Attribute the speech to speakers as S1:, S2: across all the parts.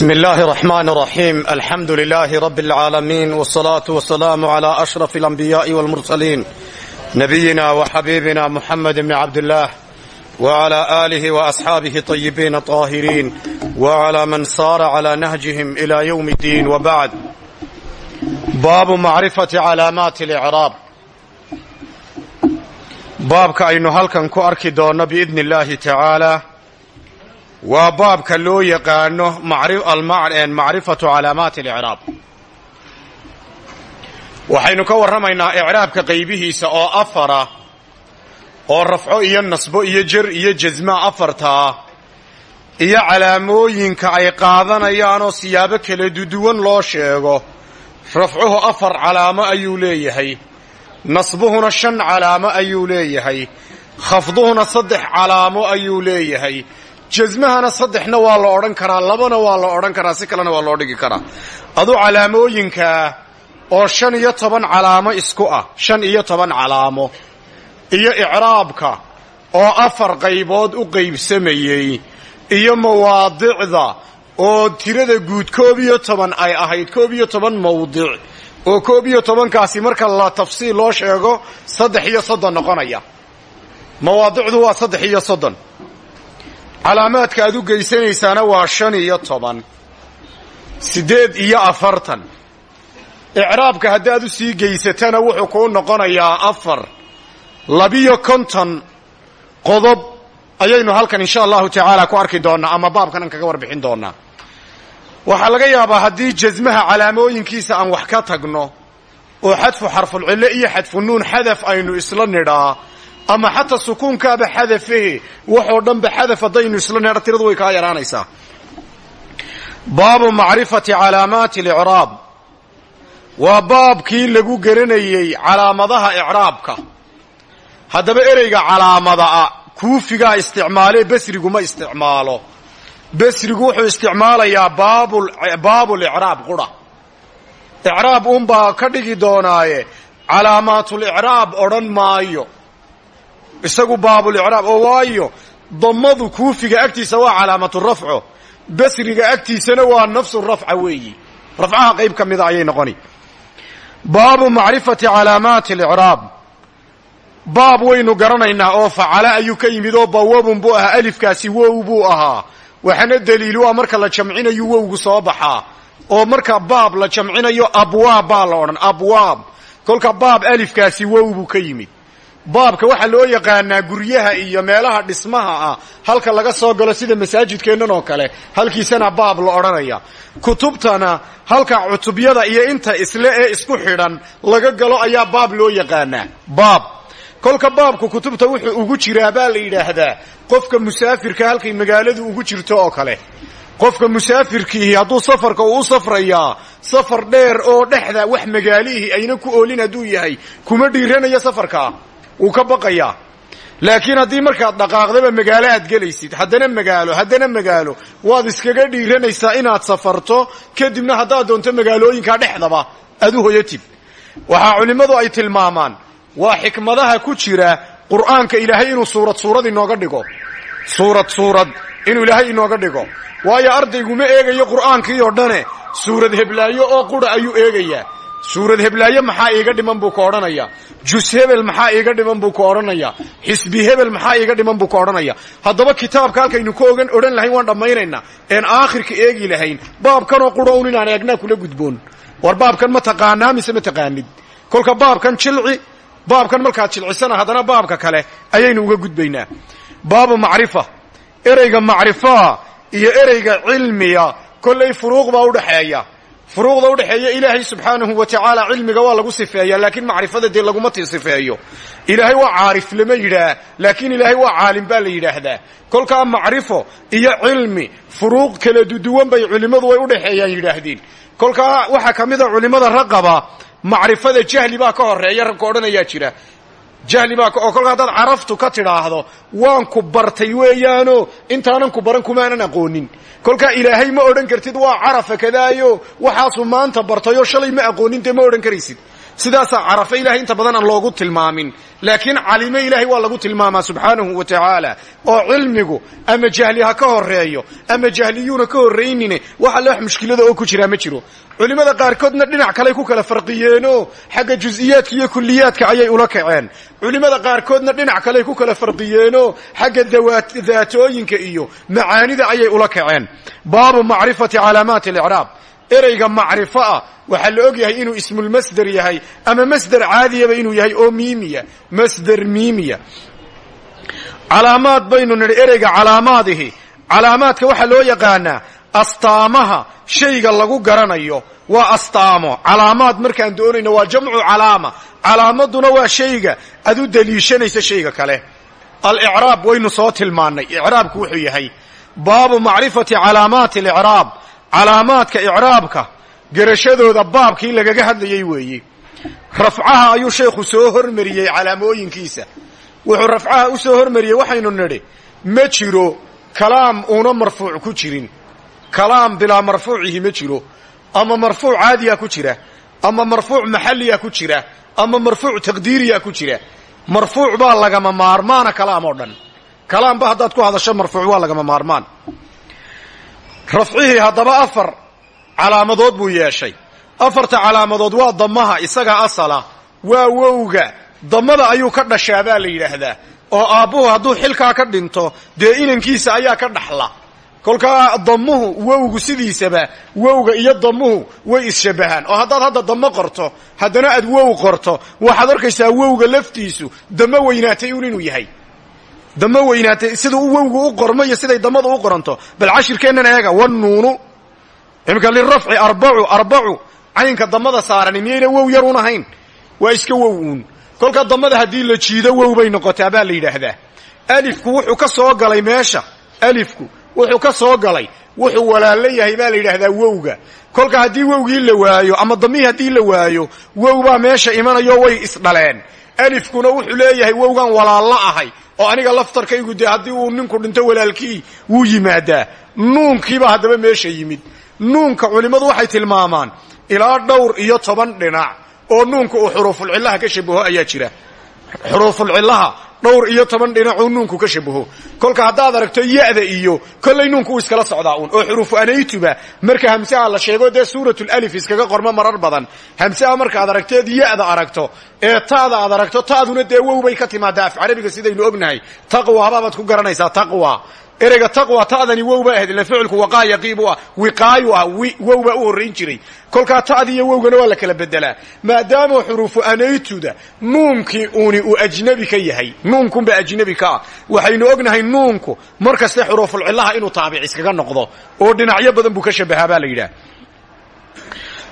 S1: بسم الله الرحمن الرحيم الحمد لله رب العالمين والصلاة والسلام على أشرف الأنبياء والمرسلين نبينا وحبيبنا محمد بن عبد الله وعلى آله وأصحابه طيبين طاهرين وعلى من صار على نهجهم إلى يوم الدين وبعد باب معرفة علامات الإعراب baabka aynu halkan ku arki doonno biidni illaahi tacaalaa waa baabka loo yaqaano macrifatu calaamaati alicraab. Waxaynu ka warramaynaa icraabka qaybihiisa oo afara oo rafco iyo nasbo iyo jer iyo jasma afartaa iyo calaamooyinka ay qaadanayaanoo siyaabo kala duduwan loo sheego. Rafcuhu afar calaamo ayuu leeyahay nasbuhuna shan calaamo ayuu leeyahay khafduhuna saddex calaamo ayuu leeyahay jasmahana saddexna waa la odhan karaa labana waa la odhan karaa si kalena waa loo dhigi karaa. Adu calaamooyinkaa oo shan iyo toban calaamo isku ah. Shan iyo toban calaamo. Iyo icraabka oo afar qaybood u qaybsamayey. Iyo mawaadicda oo tirada guud koob iyo toban ay ahayd. Koob iyo toban mawdic. Oo koob iyo tobankaasi marka la tafsiil loo sheego saddex iyo soddon noqonaya. Mawaadicdu waa saddex iyo soddon calaamaadka aad u geysanaysaana waa shan iyo toban. Siddeed iyo afartan. Icraabka haddaad u sii geysatana wuxuu kuu noqonayaa afar. Labiyo konton. Qodob. Ayaynu halkan insha allahu tacaala ku arki doonnaa ama baabkanan kaga warbixin doonnaa waxaa laga yaabaa haddii jasmaha calaamooyinkiisa aan wax ka tagno oo xadfu xarfulcillo iyo xadfu nuun xadaf aynu isla nidhaa ama xataa sukuunkaaba xadafahe waxoo dhanba xadaf haddaynu isla nidha tiradu way kaa yaraanaysaa. Baabu macrifati calaamaati alicraab. Waa baabkii lagu garanayey calaamadaha icraabka. Haddaba ereyga calaamadaa kuufigaa isticmaalee basriguma isticmaalo. Basrigu wuxuu isticmaalayaa baabulicraab qura. Icraab uunbaa ka dhigi doonaaye calaamaatulicraab odhan maayo isagu baabulicraab oo waayo dammadu kuufiga agtiisa waa calaamatu rafco basriga agtiisana waa nafsu rafca weeyi. Rafcaha qayb ka mida ayay noqoni. Baabu macrifati calaamaati alicraab. Baab waynu garanaynaa oo facala ayuu ka yimid oo bawabun buu ahaa alifkaasi wow buu ahaa. Waxaana daliilu ah marka la jamcinayo wowgu soo baxaa oo marka baab la jamcinayo abwaab baa la odhan abwaab. Kolka baab alifkaasi wow buu ka yimid baabka waxaa loo yaqaanaa guryaha iyo meelaha dhismaha ah halka laga soo galo sida masaajidkeennan oo kale halkiisana baab la odhanaya. Kutubtana halka cutubyada iyo inta isle ee isku xidhan laga galo ayaa baab loo yaqaanaa. Baab. Kolka baabku kutubta wuxuu ugu jiraa baa la yidhaahdaa qofka musaafirka halkay magaaladu ugu jirto oo kale. Qofka musaafirkiihi hadduu safarka uu u safrayaa safar dheer oo dhexda wax magaalihii ayna ku oolin hadduu yahay kuma dhiiranayo safarkaa wuu ka baqayaa. Laakiin haddii markaad dhaqaaqdaba magaalo aad gelaysid haddana magaalo haddana magaalo waad iskaga dhiiranaysaa inaad safarto kadibna haddaad doonto magaalooyinkaa dhexdaba aad u hoyatid. Waxaa culimmadu ay tilmaamaan waa xikmadaha ku jira qur'aanka ilaahay inuu suurad suurad inooga dhigo. Suurad suurad inuu ilaahay inooga dhigo. Waayo ardayguma eegayo qur'aankii oo dhane suurad heblaayo oo qura ayuu eegayaa suurad heblaayo maxaa iiga dhiman buu ka odhanaya? Jus hebel maxaa iiga dhiman buu ka odhanaya? Xisbi hebel maxaa iiga dhiman buu ka odhanaya? Haddaba kitaabka halkaynu ka ogan odhan lahayn waan dhammaynaynaa. Een aakhirka eegi lahayn. Baabkanoo qura inaan eegnaa kula gudboon. War baabkan ma taqaanaa mise ma taqaanid? Kolka baabkan jilci baabkan markaad jilcisana haddana baabka kale ayaynu uga gudbaynaa. Baabu macrifa. Ereyga macrifaa iyo ereyga cilmiya kollay furuuq baa udhaxeeya furuuqda udhaxeeya ilaahay subxaanahu wa tacaala cilmiga waa lagu sifeeyaa laakiin macrifada dee laguma ti sifeeyo. Ilaahay waa caarif lama yidhaah laakiin ilaahay waa caalim baa la yidhaahdaa. Kolkaa macrifo iyo cilmi furuuq kala duduwan bay culimmadu way udhaxeeyaan yidhaahdeen. Kolkaa waxaa ka mid a culimmada raqaba macrifada jahli baa ka horreeya ragka odhanayaa jira jahli baa oo kolka haddaad caraftu ka tidhaahdo waan ku bartay weeyaano. Intaanan ku baran kumaanan aqoonin. Kolkaa ilaahay ma odhan kartid waa carafa kadaayo waxaasuu maanta bartayoo shalay ma aqoonin dee ma odhan karaysid sidaasaa carafe ilahay inta badan aan loogu tilmaamin laakiin calime ilaahay waa lagu tilmaamaa subxaanahu wa tacaala oo cilmigu ama jahli ha ka horeeyo ama jahliyuuna ka horraynine wax alle wax mushkilada oo ku jiraa ma jiro. Culimmada qaarkoodna dhinac kaley ku kala farqiyeenoo xagga jusiyaadka iyo kuliyaadka ayay ula kaceen. Culimmada qaarkoodna dhinac kaley ku kala farqiyeenoo xagga daatooyinka iyo macaanida ayay ula kaceen. Baabu macrifati calaamaati alicraab ereyga macrifo ah waxaa la og yahay inuu ismulmasder yahay ama masder caadiyaba inuu yahay oo miimiya masder miimiya. Calaamaad baynu nidhi ereyga calaamaadihi calaamaadka waxaa loo yaqaanaa astaamaha shayga lagu garanayo waa astaamo. Calaamaad markaan doonayno waa jamcu calaama. Calaamaduna waa shayga aad u daliishanaysa shayga kale. Alicraab waynu soo tilmaannay. Icraabku wuxuu yahay baabu macrifati calaamaati alicraab calaamaadka icraabka gerashadooda baabkii lagaga hadlayay weeye rafcaha ayuu sheekhu soo hormariyey calaamooyinkiisa. Wuxuu rafcaha u soo hormariyey waxaynu nidhi ma jiro kalaam uuna marfuuc ku jirin. Kalaam bilaa marfuucihi ma jiro. Ama marfuuc caadiya ku jira ama marfuuc maxalliya ku jira ama marfuuc taqdiiriya ku jira. Marfuuc baa lagama maarmaana kalaam oo dhan. Kalaamba haddaad ku hadasho marfuuc waa lagama maarmaan rafcihii haddaba afar calaamadood buu yeeshay. Afarta calaamadood waa damaha isaga asala waa wowga. Damada ayuu ka dhashaa baa la yidhaahdaa. Oo aabbuhu hadduu xilkaa ka dhinto dee inankiisa ayaa ka dhaxla. Kolkaa damuhu wowgu sidiisaba wowga iyo damuhu way isshabbahaan. Oo haddaad hadda damo qorto haddana aad wow qorto waxaad arkaysaa wowga laftiisu damo weynaatay un inuu yahay damo weynaatay sida u wowgu u qormo iyo siday damadu u qoranto. Bal cashirkeennan eega wanuunu imika lirafci arbacu arbacu caynka damada saarani miyayna wow yar un ahayn? Waa iska wow kolka damada haddii la jiido wow bay noqotaa baa la alifku wuxuu ka soo galay meesha. Alifku wuxuu ka soo galay. Wuxuu walaalo yahay baa la wowga. Kolka haddii wowgii la waayo ama damihii haddii la waayo wow baa meesha imanayo way isdhaleen alifkuna wuxuu leeyahay wowgan walaallo ahay oo aniga laftarkaygu dee haddii uu ninku dhinto walaalkii wuu yimaadaa. Nuunkiibaa haddaba meesha yimid. Nuunka culimmadu waxay tilmaamaan ilaa dhowr iyo toban dhinac oo nuunka uu xuruufulcillaha ka shabaho ayaa jira. Xuruufulcillaha dhowr iyo toban dhinacuu nuunku ka shabaho kolka haddaad aragto ya'da iyo kollay nuunku uu iskala socdaa uun oo xuruufu anaytuba marka hamsaha la sheego dee suuratlif iskaga qormo marar badan. Hamsaha markaad aragteed ya'da aragto ee ta'da aad aragto ta'duna dee wow bay ka timaadaa. Af carabiga sidaynu ognahay taqwa baabaad ku garanaysaa taqwa ereyga taqwa ta'dani wow ba ahayd ila ficilku waqaa yaqiib u ah wiqaayu ah wow baa u horrayn jiray. Kolkaa ta'di iyo wowgana waa la kala bedelaa maadaama xuruufu anaytuda nuunkii uuni uu ajnabi ka yahay nuunkunbaa ajnabi ka ah. Waxaynu ognahay nuunku mar kaste xuruufulcillaha inuu taabic iskaga noqdo oo dhinacyo badan buu ka shabahaa baa la yidhaah.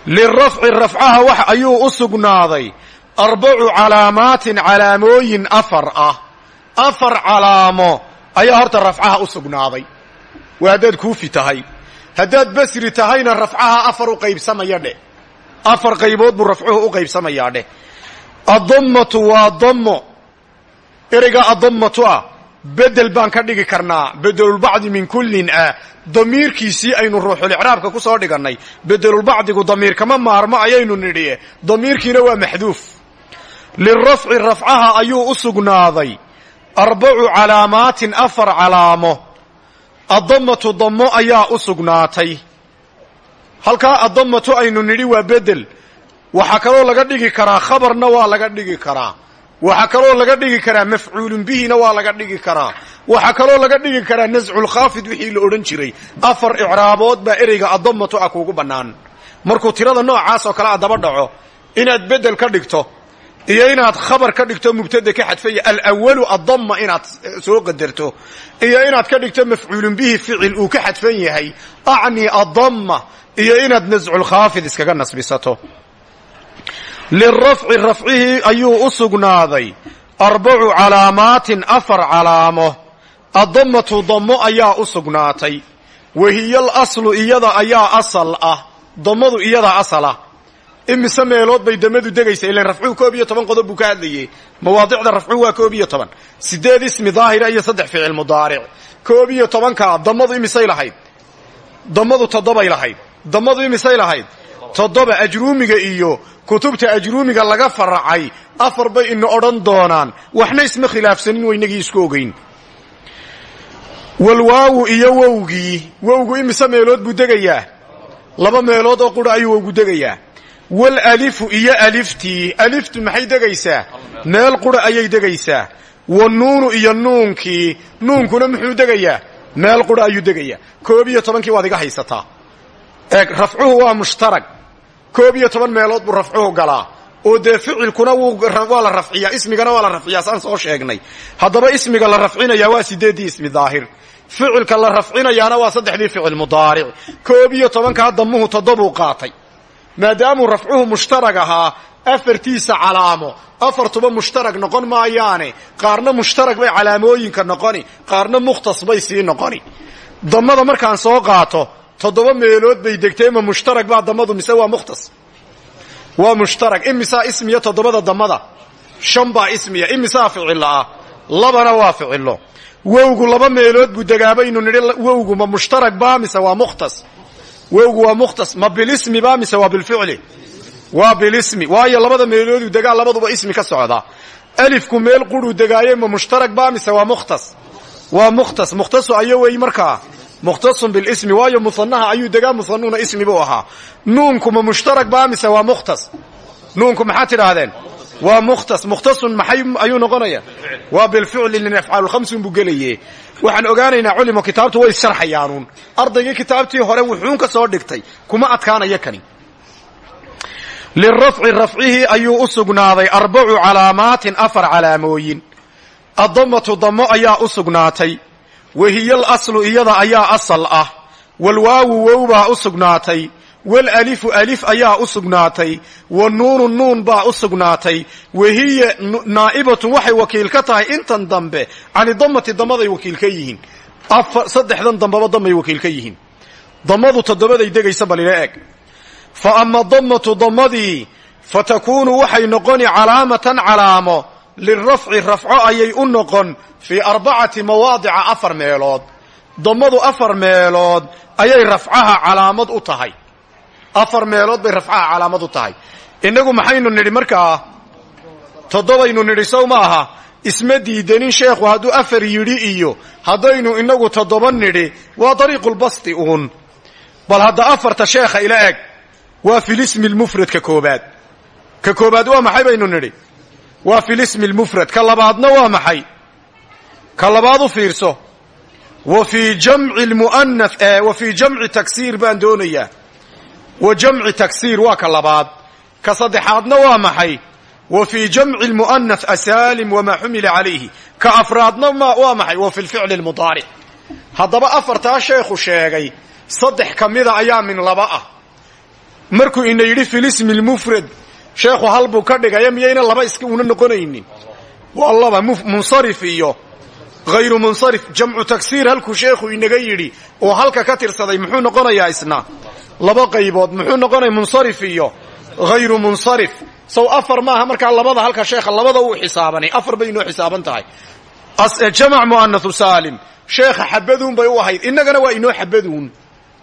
S1: Lirafci rafcaha wax ayuu u sugnaaday. Arbacu calaamaatin calaamooyin afar ah. Afar calaamo ayaa horta rafcaha u sugnaaday. Waa haddaad kuufi tahay. Haddaad basri tahayna rafcaha afar u qaybsamaya dheh afar qaybood buu rafcuhu u qaybsamayaa dheh addammatu waa dammo. Ereygaa addammatu ah bedel baan ka dhigi karnaa. Bedelulbacdi min kullin ah. Damiirkiisii aynu ruuxulicraabka ku soo dhigannay. Bedelulbacdigu damiir kama maarmo ayaynu nidhi damiirkiina waa maxduuf. Lirafci rafcaha ayuu u sugnaaday arbacu calaamaatin afar calaamo. Addammatu dammo ayaa u sugnaatay. Halkaa addammatu aynu nidhi waa bedel waxaa kaloo laga dhigi karaa khabarna waa laga dhigi karaa. Waxaa kaloo laga dhigi karaa mafcuulun bihina waa laga dhigi karaa. Waxaa kaloo laga dhigi karaa nasculkhaafid wixii la odhan jiray. Afar icraabood baa ereyga addammatu ah kuugu bannaan. Markuu tirada noocaas oo kale a daba dhaco inaad bedel ka dhigto iyo inaad khabar ka dhigto mubtada ka xadfaya alwalu addamma inaad soo qadarto iyo inaad ka dhigto mafcuulun bihi ficil uu ka xadfan yahay acni addamma iyo inaad nasculkhaafid iskaga nasbisato. Lirafci rafcihii ayuu u sugnaaday. Arbacu calaamaatin afar calaamo. Addammatu dammo ayaa u sugnaatay. Wahiyal aslu iyada ayaa asal ah. Dammadu iyadaa asalah imise meelood bay damadu degaysa ilan rafcuhu koob iyo toban qodob buu ka hadlayey mawaadicda rafcuhu waa koob iyo toban. Sideed ismi daahira iyo saddex ficil mudaaric. Koob iyo tobankaa damadu imisay lahayd. Damadu toddobay lahayd. Damadu imisay lahayd. Toddoba ajruumiga iyo kutubta ajruumiga laga faracay. Afar bay ina odhan doonaan. Waxna isma khilaafsanin waynagii isku ogeyn. Walwaawu iyo wowgii. Wowgu imise meelood buu degayaa. Laba meelood oo qura ayuu wowgu degayaa walalifu iyo aliftii aliftu maxay degaysaa? Meel qura ayay degaysaa. Wanuunu iyo nuunkii nuunkuna muxuu degayaa? Meel qura ayuu degayaa. Koob iyo waad iga haysataa. Eeg rafcuhu waa mushtarag. Koob iyo toban meelood buu rafcuhu galaa. Oo dee ficilkuna waa la rafciyaa. Ismigana waa la rafciyaa. Soo sheegnay. Haddaba ismiga la rafcinaya waa sideeddii ismi daahir. Ficilka la rafcinayaana waa saddexdii ficil mudaaric. Koob iyo tobankaa damuhu toddobuu qaatay maadaamuu rafcuhu mushtarag ahaa afartiisa calaamo. Afartuba mushtarag noqon maayaane. Qaarna mushtarag bay calaamooyinka noqoni qaarna mukhtas bay sii noqoni. Damada markaan soo qaato toddoba meelood bay degtay ma mushtarag baa damadu mise waa mukhtas? Waa mushtarag. Imisaa ismiya toddobada damada shan baa ismiya imisaa ficilo labana waa ficilo wowgu laba meelood buu degaabaynu nidhi wowgu ma mushtarag baa mise waa mukhtas wowgu waa mukhtas. Ma bilismi baa mise waa bilficli? Waa bilismi. Waayo labada meelooduu degaa labaduba ismi ka socda. Alifku meel quruu degaaye ma mushtarag baa mise waa mukhtas? Waa mukhtas. Mukhtasu ayo wey markaa mukhtasun bilismi waayo musanaha ayuu degaa musanuuna ismi buu ahaa. Nuunku ma mushtarag baa mise waa mukhtas? Nuunku maxaad tidhaahdeen waa mukhtas mukhtasun maxay ayuu noqonaya? Waa bilficli lin afcaalulkhamsun buu gelaye. Waxaan ogaanaynaa culimo kitaabtu way sharxayaanuun. Ardaygii kitaabtii hore wuxuun ka soo dhigtay kuma adkaanaya kani. Lirafci rafcihii ayuu u sugnaaday arbacu calaamaatin afar calaamooyin addamatu damo ayaa u sugnaatay. Wahiyal aslu iyada ayaa asal ah. Walwaawu wow baa u sugnaatay walalifu alif ayaa u sugnaatay wanuunu nuun baa u sugnaatay wahiya naa'ibatun waxay wakiil ka tahay intan dambe cani damati damaday wakiil ka yihiin. Saddexdan dambaba damay wakiil ka yihiin. Damadu toddobaday degaysa balila eg. Fa ama damatu damadii fa takuunu waxay noqoni calaamatan calaamo lirafci rafco ayay u noqon fii arbacati mawaadica afar meelood. Damadu afar meelood ayay rafcaha calaamad u tahay afar meelood bay rafcaha calaamad u tahay. Innagu maxaynu nidhi markaa toddobaynu nidhi sow ma isma diidanin sheekhu hadduu afar yidhi iyo haddaynu inagu toddoba nidhi waa dariiqulbasti uun. Bal hadda afarta sheekha ila eg waa filismi lmufrad ka koobaad. Ka koobaad waa maxay baynu nidhi? Waa filismi lmufrad ka labaadna waa maxay? Ka labaad u fiirso. Wa fii jamci lmu'anath wa fii jamci taksiir baan doonayaa wa jamci taksiir waa ka labaad. Ka saddexaadna waa maxay? Wa fii jamci lmu'anath asaalim wamaa xumila calayhi ka afraadna waa maxay? Wa fi lficli lmudaaric haddaba afartaa sheekhu sheegay saddex ka mida ayaa min laba ah. Markuu ina yidhi filismi lmufrad sheekhu hal buu ka dhigaya miyayna laba iska una noqonaynin? Waa laba munsarif iyo hayru munsarif. Jamcu taksiir halkuu sheekhu inaga yidhi oo halka ka tirsaday muxuu noqonayaa laba qaybood muxuu noqonaya munsarif iyo hayru munsarif. Sow afar maaha markaa labada halka sheekha labada uu xisaabanay afar bay inoo xisaaban tahay. Jamac mu'anathu saalim. Sheekha xabaduun bay u ahayd. Innagana waa inoo xabaduun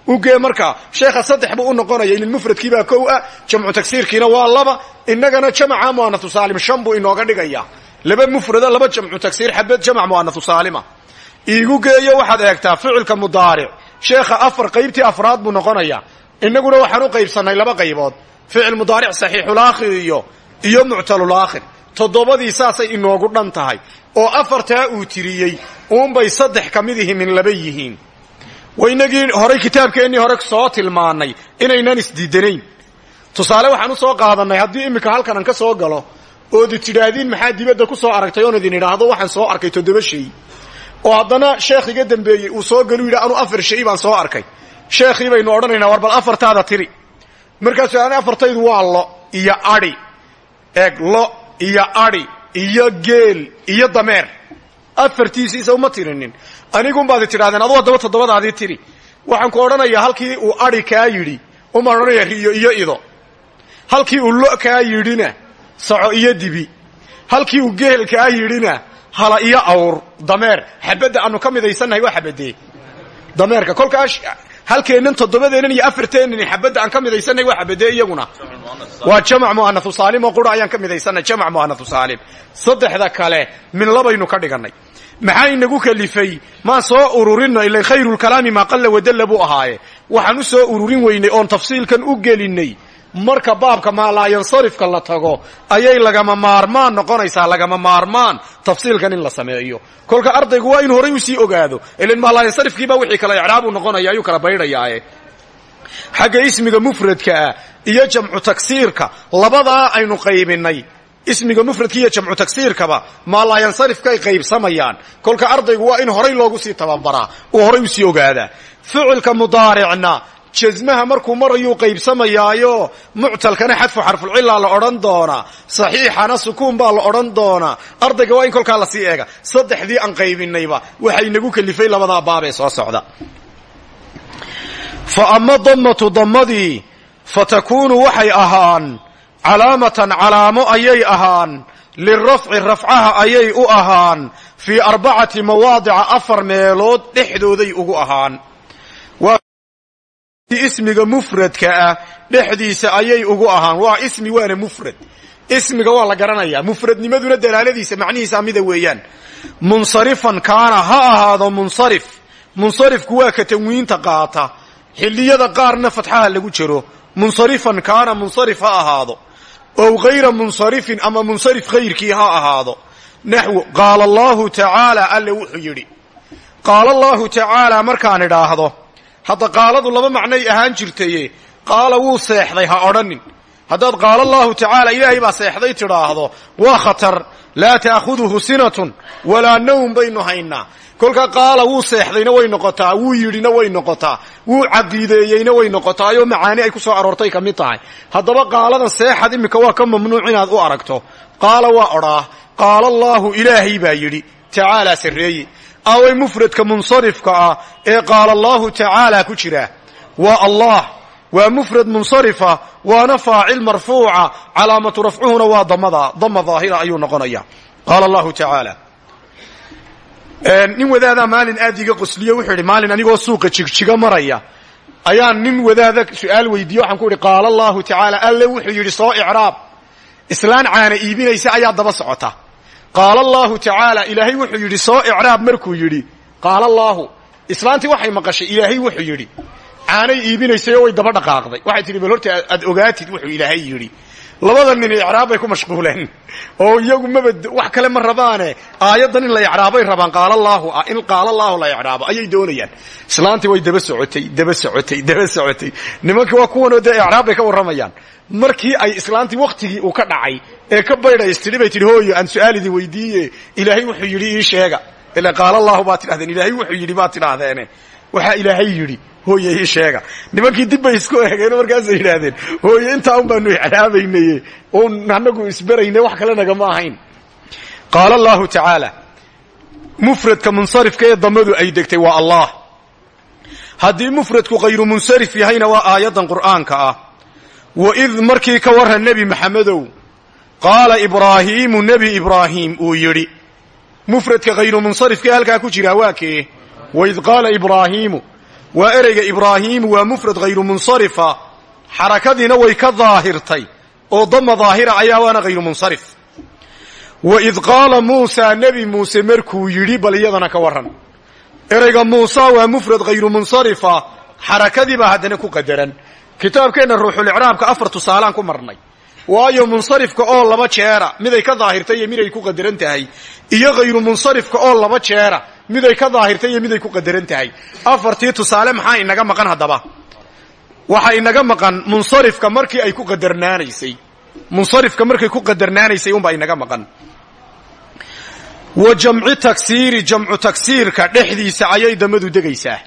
S1: ugee markaa sheekha saddex buu u noqonaya inin mufradkii baa kow ah jamcu tagsiirkiina waa laba. Innagana jamaca mu'anathu saalim shan buu inooga dhigaya. Laba mufrada laba jamcu tagsiir xabad jamac mu'anathu saalima. Iigu geeyo waxaad eegtaa ficilka mudaaric sheekha afar qaybtii afraad buu noqonaya. Innaguna waxaan u qaybsannay laba qaybood. Ficil mudaaric saxiixulaakhir iyo iyo muctalulaakhir toddobadii saasay inoogu dhan tahay. Oo afartaa uu tiriyey uunbay saddex ka midihi min laba yihiin. Waynagii horay kitaabkeennii hore soo tilmaannay inaynan isdiidanayn. Tusaale waxaan u soo qaadannay haddii iminka halkan aan ka soo galo ood tidhaahdiin maxaa dibadda ku soo aragtay oon idin idhaahdo waxaan soo arkay toddoba shay oo haddana sheekh iga dambeeyey uu soo galu yidhi anu afar shay baan soo arkay. Sheekhii baynu odhanaynaa war bal afartaada tiri. Markaasuu ani afartaydu waa lo iyo adhi eeg lo iyo adhi iyo geel iyo dameer. Afartiisiisa uma tirinin. Anigunbaad tidhahdeen adu haddaba toddobadaadii tiri. Waxaan ku odhanayaa halkii uu adhi kaa yidhi umaan odhanayaa riyo iyo ido. Halkii uu lo kaa yidhina soco iyo dibi. Halkii uu geel kaa yidhina hala iyo awr dameer. Xabadda aanu ka midaysannahay waa xabadee dameerka kolkaa halkeennan toddobadeennan iyo afarteennan xabadda aan ka midaysanay waa xabadee iyaguna. Waa jamac mu'anathu saalim oo qura ayaan ka midaysanay jamac mu'anathu saalim. Saddexda kale min labaynu ka dhigannay. Maxaa inagu kalifay? Maan soo ururino ila khayrulkalaami maa qalla wadalla buu ahaaye. Waxaan u soo ururin weynay oon tafsiilkan u gelinay marka baabka maalaayansarifka la tago ayay lagama maarmaan noqonaysaa lagama maarmaan tafsiilkan in la sameeyo. Kolka ardaygu waa in horay u sii ogaado ilan maalaayansarifkiibaa wixii kale icraabu noqonaya ayuu kala baydhayaaye. Xagga ismiga mufradkaa iyo jamcu tagsiirka labadaa aynu qaybinay. Ismiga mufradka iyo jamcu tagsiirkaba maalaayansarifkay qaybsamayaan. Kolka ardaygu waa in horay loogu sii tababaraa uu horay u sii ogaadaa ficilka mudaaricna jasmaha markuu marayuu qaybsamayaayo muctalkana xadfu xarfulcilaa la odhan doonaa saxiixana sukuun baa la odhan doonaa ardayga waa in kolkaa la sii eega. Saddexdii aan qaybinayba waxay nagu kalifay labadaa baabee soo socda. Fa ama dammatu dammadii fa takuunu waxay ahaan calaamatan calaamo ayay ahaan lirafci rafcaha ayay u ahaan fii arbacati mawaadica afar meelood dhexdooday ugu ahaan ismiga mufradka ah dhexdiisa ayay ugu ahaan. Waa ismi waana mufrad. Ismiga waa la garanayaa. Mufradnimaduna dalaaladiisa macnihiisa mida weeyaan. Munsarifan kaana ha ahaado munsarif. Munsarifku waa ka tanwiinta qaata. Xilliyada qaarna fatxaha lagu jiro. Munsarifan kaana munsarif ha ahaado. Ow hayra munsarifin ama munsarif hayrkii ha ahaado. Naxwu qaala allahu tacaala alle wuxuu yidhi. Qaala allahu tacaala markaan idhaahdo hadda qaaladu laba macnay ahaan jirtaye qaala wuu seexday ha odhanin. Haddaad qaala allahu tacaala ilaahay baa seexday tidhaahdo waa khatar laa taakhuduhu sinatun walaa nawm baynu haynaa. Kolka qaala wuu seexdayna way noqotaa wuu yidhina way noqotaa wuu caqiideeyeyna way noqotaayoo macaani ay ku soo aroortay ka mid tahay. Haddaba qaaladan seexad iminka waa ka mamnuuc inaad u aragto. Qaala waa odhaah qaala allaahu ilaahay baa yidhi tacaalaa sarreeye away mufradka munsarifka ah ee qaala allahu tacaala ku jira waa allah waa mufrad munsarifa waana faacil marfuuca calaamatu rafcuhuna waa damada dama daahira ayuu noqonaya qaala allahu tacaala nin wadaadaa maalin aad iga qosliyo wuxuu idhi maalin anigoo suuqa jigjiga maraya ayaan nin wadaada su'aal weydiiye waxaan ku idhi qaala allahu tacaala alle wuxuu qaala allahu tacaala ilaahay wuxuu yidhi soo icraab markuu yidhi. Qaala allaahu islaantii waxay maqashay ilaahay wuxuu yidhi. Caanay iibinaysayoo way daba dhaqaaqday. Waxay tidhi bal horta aad ogaatid wuxuu ilaahay yidhi labada nin icraab bay ku mashquuleen. Oo iyagu maba wax kale ma rabaane. Aayaddan in la icraabay rabaan qaala allaahu ah in qaala allaahu la icraabo ayay doonayaan. Islaantii way daba socotay daba socotay daba socotay. Nimankii waa kuwanoo dee icraab bay ka warramayaan. Markii ay islaantii wakhtigii uu ka dhacay ee ka baydhaystidhi bay tidhi hooyo aan su'aalidii weydiiye ilaahay wuxuu yidhi ii sheega. Ila qaala allahu baad tidhahdeen ilaahay wuxuu yidhi baad tidhaahdeene waxaa ilaahay yidhi hooye ii sheega. Nimankii dib bay isku eegeen markaasay yidhaahdeen hooye intaa baanu icraabaynaye un anagu isberayne wax kale nagama ahayn. Qaala allahu tacaala mufradka munsarifka ee damadu ay degtay waa allah. Haddii mufradku khayru munsarif yahayna waa aayaddan qur'aanka ah. Waid markii ka warran nebi maxamedow qaala ibraahiimu nebi ibraahim uu yidhi mufradka khayru munsarifkae halkaa ku jiraa waa kee? Waid qaala ibraahiimu waa ereyga ibraahiimu waa mufrad khayru munsarifa xarakadiina way ka daahirtay. Oo dama daahira ayaa waana khayru munsarif waid qaala muusaa nebi muuse markuu yidhi bal iyadana ka warran. Ereyga muusa waa mufrad khayru munsarifa xarakadii baa haddana ku qadaran. Kitaabkeenna ruuxulicraabka afar tusaalaan ku marnay. Waayo munsarifka oo laba jeera miday ka daahirtay iyo miday ku qadaran tahay. Iyo khayru munsarifka oo laba jeera miday ka daahirtay iyo miday ku qadaran tahay. Afartii tusaale maxaa inaga maqan haddaba? Waxa inaga maqan munsarifka markii ay ku qadarnaanaysay. Munsarifka markay ku qadarnaanaysay unbaa inaga maqan. Wa jamci tagsiiri jamcu tagsiirka ayay damadu degaysaa.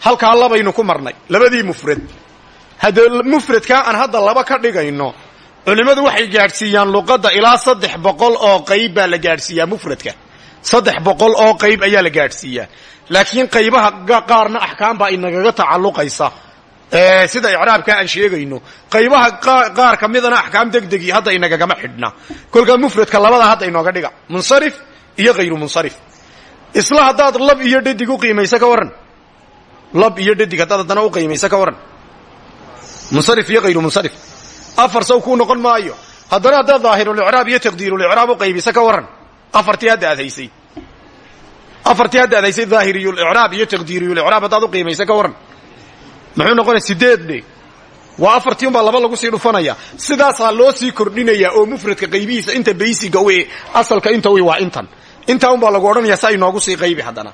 S1: Halkaa labaynu ku marnay labadii mufrad. Hadda mufradkaa aan hadda laba ka dhigayno culimmadu waxay gaadhsiiyaan luqadda ilaa saddex boqol oo qayb baa la gaadhsiiyaa mufradka saddex boqol oo qayb ayaa la gaadhsiiyaa laakiin qaybaha qaarna axkaam baa inagaga tacalluqaysa. Sida icraabkaa aan sheegayno qaybaha qaar ka midana axkaam degdegii hadda inagagama xidhna. Kolkaa mufradka labada hadda inooga dhiga. Munsarif iyo hayru munsarif. Isla haddaad lab iyo dhadig u qiimaysa ka warran. Lab iyo dhadig haddaad haddana u qiimaysa ka waran munsarif iyo hayru munsarif. Afar saw kuu noqon maayo. Haddana haddaad daahirulicraab iyo taqdiirulicraab u qaybisa ka waran afartii hadda aad haysay afartii hadda aad haysay daahiriyulicraab iyo taqdiiriyulicraab haddaad u qiimaysa ka waran muxuu noqonaya sideed waa afartii unbaa laba lagu sii dhufanaya. Sidaasaa loo sii kordhinaya oo mufradka qaybihiisa inta baysiga u asalka inta wi waa intan. Intaa unbaa lagu odhanaya sa inoogu sii qaybi haddana.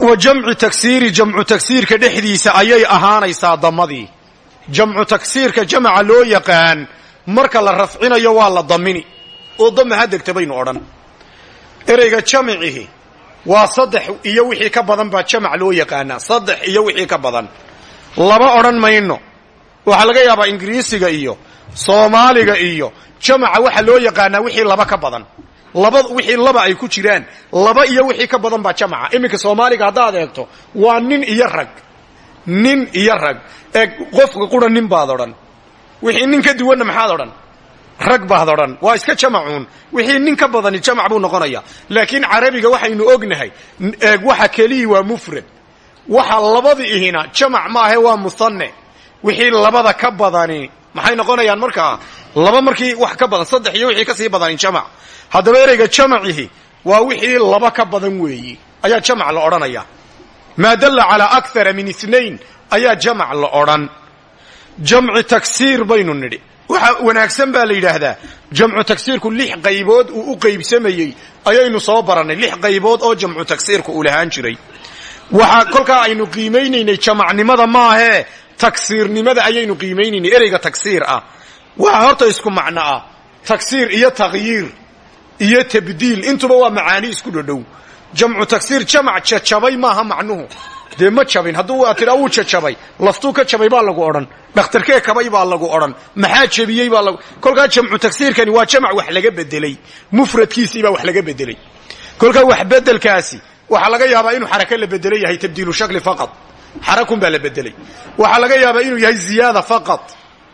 S1: Wa jamcu tagsiiri jamcu tagsiirka dhexdiisa ayay ahaanaysaa damadii jamcu tagsiirka jamaca loo yaqaan marka la rafcinayo waa la damini oo dama ha degta baynu odhan. Ereyga jamcihi waa saddex iyo wixii ka badan baa jamac loo yaqaanaa saddex iyo wixii ka badan. Lama odhan mayno. Waxaa laga yaabaa ingiriisiga iyo soomaaliga iyo jamaca waxa loo yaqaanaa wixii laba ka badan. Laba wixii laba ay ku jiraan laba iyo wixii ka badan baa jamaca. Iminka soomaaliga haddaad eegto waa nin iyo rag. Nin iyo rag. Ee qofka qura nin baad odhan. Wixii nin ka duwanna maxaad odhan rag baad odhan waa iska jamacuun wixii nin ka badani jamac buu noqonaya. Laakiin carabiga waxaynu ognahay eeg waxa keliyii waa mufrad. Waxa labadi ihina jamac maahe waa musanne. Wixii labada ka badani maxay noqonayaan markaa laba markii wax ka badan saddex iyo wixii ka sii badani jamac. Haddaba ereyga jamacihi waa wixii laba ka badan weeyi. Ayaa jamac la odhanaya. Maa dalla calaa akara min inain ayaa jamac la odhan. Jamci tagsiir baynu nidhi waxa wanaagsan baa la yidhaahdaa. Jamcu tagsiirku lix qaybood uu u qaybsamayey. Ayaynu soo barannay lix qaybood oo jamcu tagsiirku uu lahaan jiray. Waxaa kolkaa aynu qiimaynaynay jamacnimada maahee tagsiirnimada ayaynu qiimaynaynay ereyga tagsiir ah. Waxaa horta isku macno ah tagsiir iyo takhyiir iyo tabdiil intuba waa macaani isku dhodhow jamcu tagsiir jamac jajabay maaha macnuhu dee ma jabin hadduu aa tidhaa wuu jajabay laftuu ka jabay baa lagu odhan. Dhakhtarkee kabay baa lagu odhan. Maxaa jabiyey baa kolkaa jamcu tagsiirkani waa jamac wax laga bedelay. Mufradkiisii baa wax laga bedelay. Kolkaa wax bedelkaasi waxaa laga yaabaa inuu xaraka la bedelo yahay tabdiilu shakli faqad xarakun baa la bedelay. Waxaa laga yaabaa inuu yahay ziyaada faqad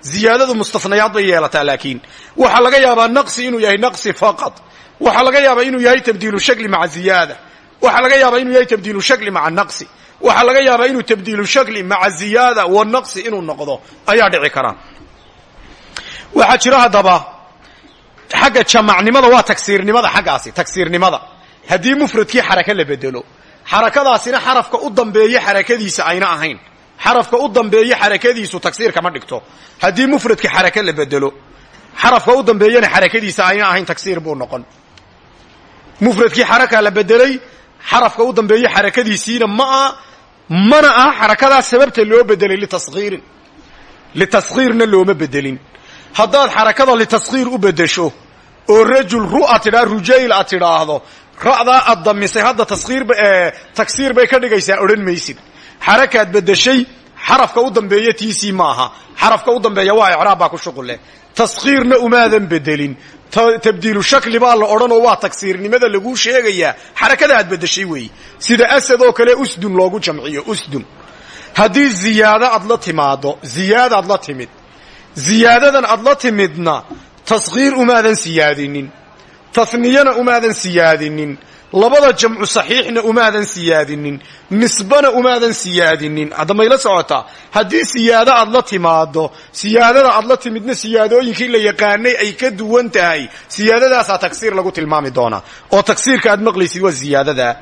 S1: ziyaadadu mustafnayaad bay yeelataa laakiin. Waxaa laga yaabaa naqsi inuu yahay naqsi faqad waxaa laga yaabaa inuu yahay tabdiilu shakli maca ziyaada. Waxaa laga yaabaa inuu yahay tabdiilu shakli maca naqsi waxaa laga yaabaa inuu tabdiilu shakli maca ziyaada wa naqsi inuu noqdo ayaa dhici karaa waxaa jira haddaba xagga jamacnimada waa tagsiirnimada xaggaasi tagsiirnimada. Haddii mufradkii xaraka la bedelo xarakadaasina xarafka u dambeeye xarakadiisa ayna ahayn. Xarafka u dambeeye xarakadiisu tagsiir kama dhigto. Haddii mufradkii xaraka la bedelo xarafka u dambeeyana xarakadiisa ayna ahayn tagsiir buu noqon. Mufradkii xaraka la bedelay xarafka u dambeeye xarakadiisiina maa mana aha xarakadaas sababta loo bedelay litashiirin litaskhiirna looma bedelin. Haddaad xarakada litaskhiir u bedesho oo rajul ru'a rujayl aad tidhaahdo ra'daa aad damisay hadda taskhiirba tagsiir bay ka dhigaysaa odhan maysid. Xarakaad bedeshay xarafka u dambeeya tiisii maaha xarafka u dambeeya waa icraab baa ku shuqul leh taskhiirna umaadan bedelin tabdiilu shakli baa la odhanoo waa tagsiirnimada laguu sheegayaa. Xarakada aad bedeshay weeye sida asad oo kale usdun loogu jamciyo usdun. Haddii ziyaado aad la timaado ziyaada aad la timid ziyaadadan aad la timidna taskhiir umaadan siyaadinin. Taniyana umaadan siyaadinin labada jamcu saxiixna umaadan siyaadinin nisbana umaadan siyaadinin. Hadda mayla socotaa haddii siyaado aad la timaado siyaadada aad la timidna siyaadooyinkii la yaqaanay ay ka duwan tahay siyaadadaasaa tagsiir lagu tilmaami doonaa. Oo tagsiirka aad maqlaysid waa ziyaadada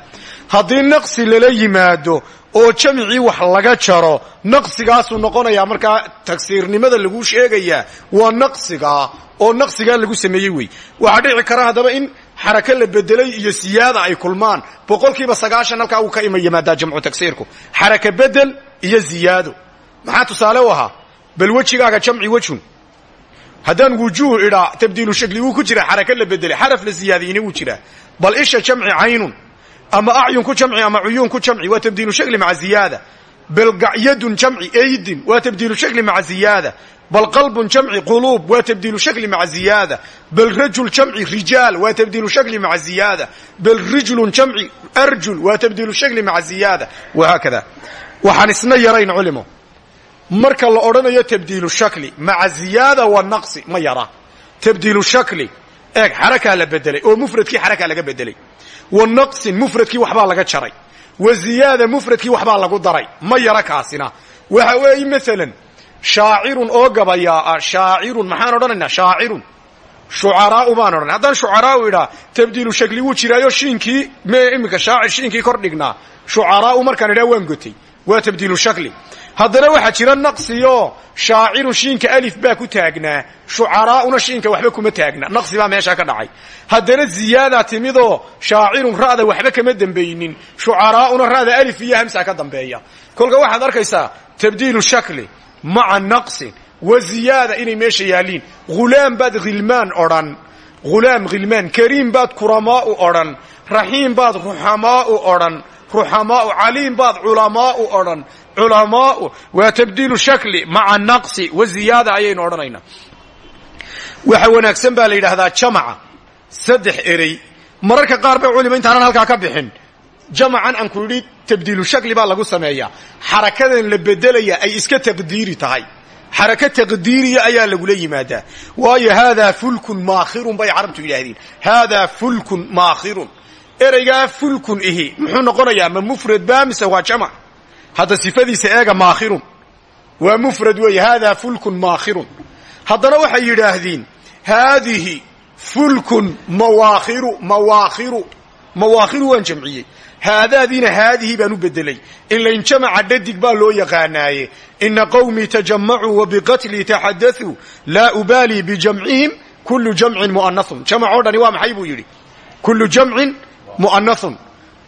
S1: haddii naqsi lala yimaado oo jamcii wax laga jaro naqsigaasuu noqonayaa markaa tagsiirnimada laguu sheegayaa waa naqsigaa oo naqsigaa lagu sameeyey wey. Waxaa dhici kara haddaba in xaraka la bedelay iyo siyaada ay kulmaan. Boqolkiiba sagaashan halkaa uu ka ima yimaadaa jamcu tagsiirku. Xaraka bedel iyo ziyaado maxaa tusaale u ahaa? Bal wejigaaga jamci wejhun haddaan wujuuh idhaa tabdiilu shakli wuu ku jiraa xaraka la bedelay. Xaraf la siyaadiyeyna wuu jiraa. Bal isha jamci caynun ama acyun ku jamci ama cuyuun ku jamci waa tabdiilu shakli maca ziyaada bal yadun jamci aydin waa tabdiilu shakli maca ziyaada bal qalbun jamci quluub waa tabdiilu shakli maca ziyaada bal rajul jamci rijaal waa tabdiilu shakli maca ziyaada bal rijlun jamci arjul waa tabdiilu shakli maca ziyaada wahaakada waxaan isna yarayn culimo marka la odhanayo tabdiilu shakli maca ziyaada wa naqsi ma yara tabdiilu shakli eeg xarakaa la bedelay oo mufradkii xarakaa laga bedelay wa naqsin mufradkii waxbaa laga jaray wa ziyaada mufradkii waxbaa lagu daray ma yara kaasina waxa weeye maalan shaacirun oo gabayaa ah shaacirun maxaan odhanaynaa? Shaacirun shucaraau baan odhan haddaan shucaraau idhaa tabdiilu shakli wuu jiraayo shiinkii me iminka shaacir shiinkii kor dhignaa. Shucaraau markaan idhaa waan gotay. Waa tabdiilu shakli haddana waxaa jira naqsiyo shaacirun shiinka alif baa ku taagnaa shucaraauna shiinka waxba kuma taagna naqsi baa meeshaa ka dhacay. Haddana ziyaadaa timidoo shaacirun ra'da waxba kama dembaynin shucaraauna ra'da alif iyo hamsa ka dambeeya. Kolka waxaad arkaysaa tabdiilu shakli maca naqsin wa ziyaada inay meesha yaaliin hulaam baad khilmaan odhan. Hulaam khilmaan kariim baad kuramaau odhan. Raxiim baad ruxamaau odhan. Ruxamaau caliim baad culamaau odhan. Culamaau waa tabdiilu shakli maca naqsi wa ziyaada ayaynu odhanaynaa waxa wanaagsan baa la yidhaahdaa jamaca. Saddex erey. Mararka qaar ba culima intaanan halkaa ka bixin. Jamacan aan ku yidhi tabdiilu shakli baa lagu sameeyaa. Xarakadan la bedelaya ay iska taqdiiri tahay. Xaraka taqdiiriya ayaa lagula yimaadaa. Waayo haadaa fulkun maakhirun bay carabtu yidhaahdeen. Haadaa fulkun maakhirun. Ereygaa fulkun ihi muxuu noqonayaa ma mufrad baa mise waa jamac hadda sifadiisa eega maakhirun. Waa mufrad weeye haadaa fulkun maakhirun. Haddana waxay yidhaahdeen haadihi fulkun mawaakhiru mawaakhiru mawaakhiru waan jamciyey haadaadiina haadihi baan u bedelay. Inlayn jamaca dhadig baa loo yaqaanaaye. Ina qawmii tajamacuu wa biqatlii taxadaثuu laa ubaalii bijamcihim kulu jamcin mu'anathun jamac oo dhani waa maxay buu yidhi? Kulu jamcin mu'anathun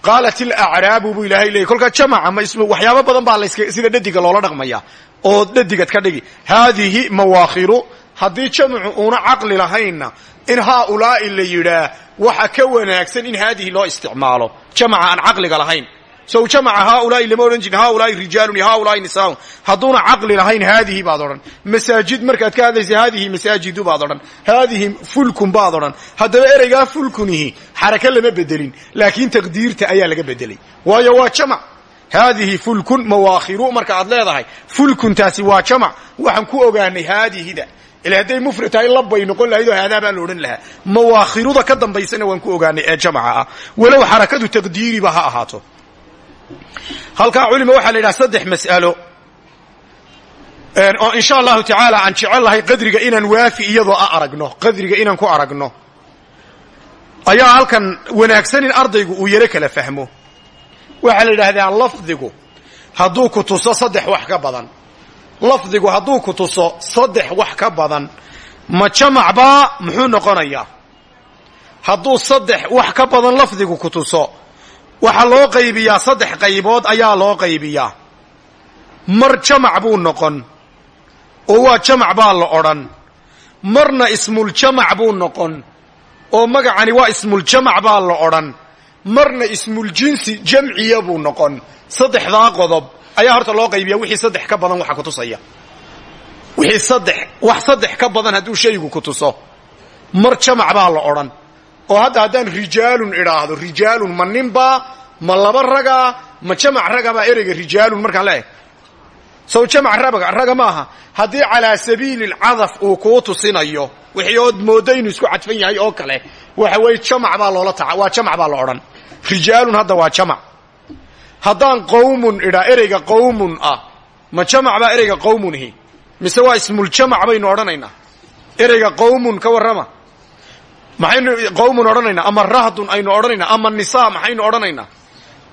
S1: qaalat ilacraabu buu ilaahay leeyay kolkaa jamaca ma ismu waxyaabo badan baa laska sida dhadiga loola dhaqmaya oo dhadigad ka dhigi. Haadihi mawaakhiru haddii jamcu uuna caqli lahaynna in haaulaa'i la yidhaa waxa ka wanaagsan in haadihi loo isticmaalo. Jamaca aan caqliga lahayn. Sow jamaca haaulaai lama odhan jirin haaulaai rijaalun haaulaai nisaaun. Hadduuna caqli lahayn haadihi baad odhan. Masaajid markaad ka hadlaysa haadihi masaajidu baad odhan. Haadihi fulkun baad odhan. Haddaba ereygaa fulkunihi xaraka lama bedelin laakiin taqdiirta ayaa laga bedelay. Waayo waa jamac. Haadihi fulkun mawaakhiru marka aad leedahay fulkuntaasi waa jamac. Waxaan ku ogaanay haadihida ila hadday mufrad tahay labbay noqon lahayd oo haadaa baa la odhan lahaa. Mawaakhiruda ka dambaysana waan ku ogaanay ee jamaca ah. Walow xarakadu taqdiiriba ha ahaato. Halkaa culima waxaa la yidhaha saddex mas'alo. Oo insha allahu tacaala aan jecel lahay qadriga inaan waafi iyadoo a aragno qadriga inaan ku aragno. Ayaa halkan wanaagsan in ardaygu uu yaro kala fahmo. Waxaa la yidhaahdaa lafdigu hadduu ku tuso saddex wax ka badan lafdigu hadduu ku tuso saddex wax ka badan ma jamac baa muxuu noqonayaa? Hadduu saddex wax ka badan lafdigu ku tuso waxaa loo qaybiyaa saddex qaybood ayaa loo qaybiyaa. Mar jamac buu noqon oo waa jamac baa la odhan. Marna ismuljamac buu noqon oo magacani waa ismuljamac baa la odhan. Marna ismuljinsi jamciya buu noqon saddexdaa qodob ayaa horta loo qaybiya wixii saddex ka badan waxa ku tusaya. Wixii saddex wax saddex ka badan hadduu shaygu ku tuso. Mar jamac baa la odhan. Oo hadda haddaan rijaalun idhaahdo rijaalun ma ninbaa ma laba ragaa ma jamac ragabaa ereyga rijaalun markaan leehay sow jamac raga raga maaha haddii calaa sabiili lcadaf uu kuu tusinayo wixii ood mooddo inuu isku cadfan yahay oo kale waxa weeye jamac baa loola taca waa jamac baa la odhan. Rijaalun hadda waa jamac haddaan qawmun idhaa ereyga qawmun ah. Ma jamac baa ereyga qawmunihi mise waa ismuljamac baynu odhanaynaa. Ereyga qawmun ka warrama. Maxaynu qawmun odhanaynaa. Ama rahdun aynu odhanaynaa. Ama nisaa maxaynu odhanaynaa.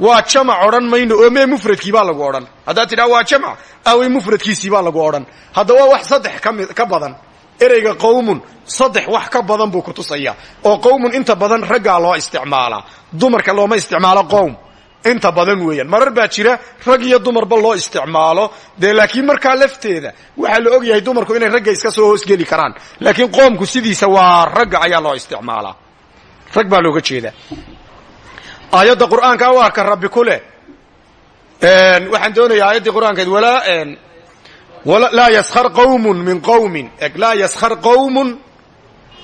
S1: Waa jamac odhan mayno oo mee mufradkii lagu odhan. Haddaad tidhaha waa jamac awey mufradkiisii baa lagu odhan. Haddaba waa wax saddex ka badan. Ereyga qawmun saddex wax ka badan buu ku tusaya oo qawmun inta badan raggaa loo isticmaalaa dumarka looma isticmaalo qowm inta badan weeyaan. Marar baa jira rag iyo dumarba loo isticmaalo. Dee laakiin markaa lafteeda waxaa la og yahay dumarku inay ragga iska soo hoosgeli karaan. Laakiin qoomku sidiisa waa ragga ayaa loo isticmaalaa rag baa looga jeedaa. Aayadda qur'aanka u arka rabbi ku leh. Waxaan doonayaa aayaddii qur'aankeed laa yaskhar qawmun min qawmin. Laa yaskhar qawmun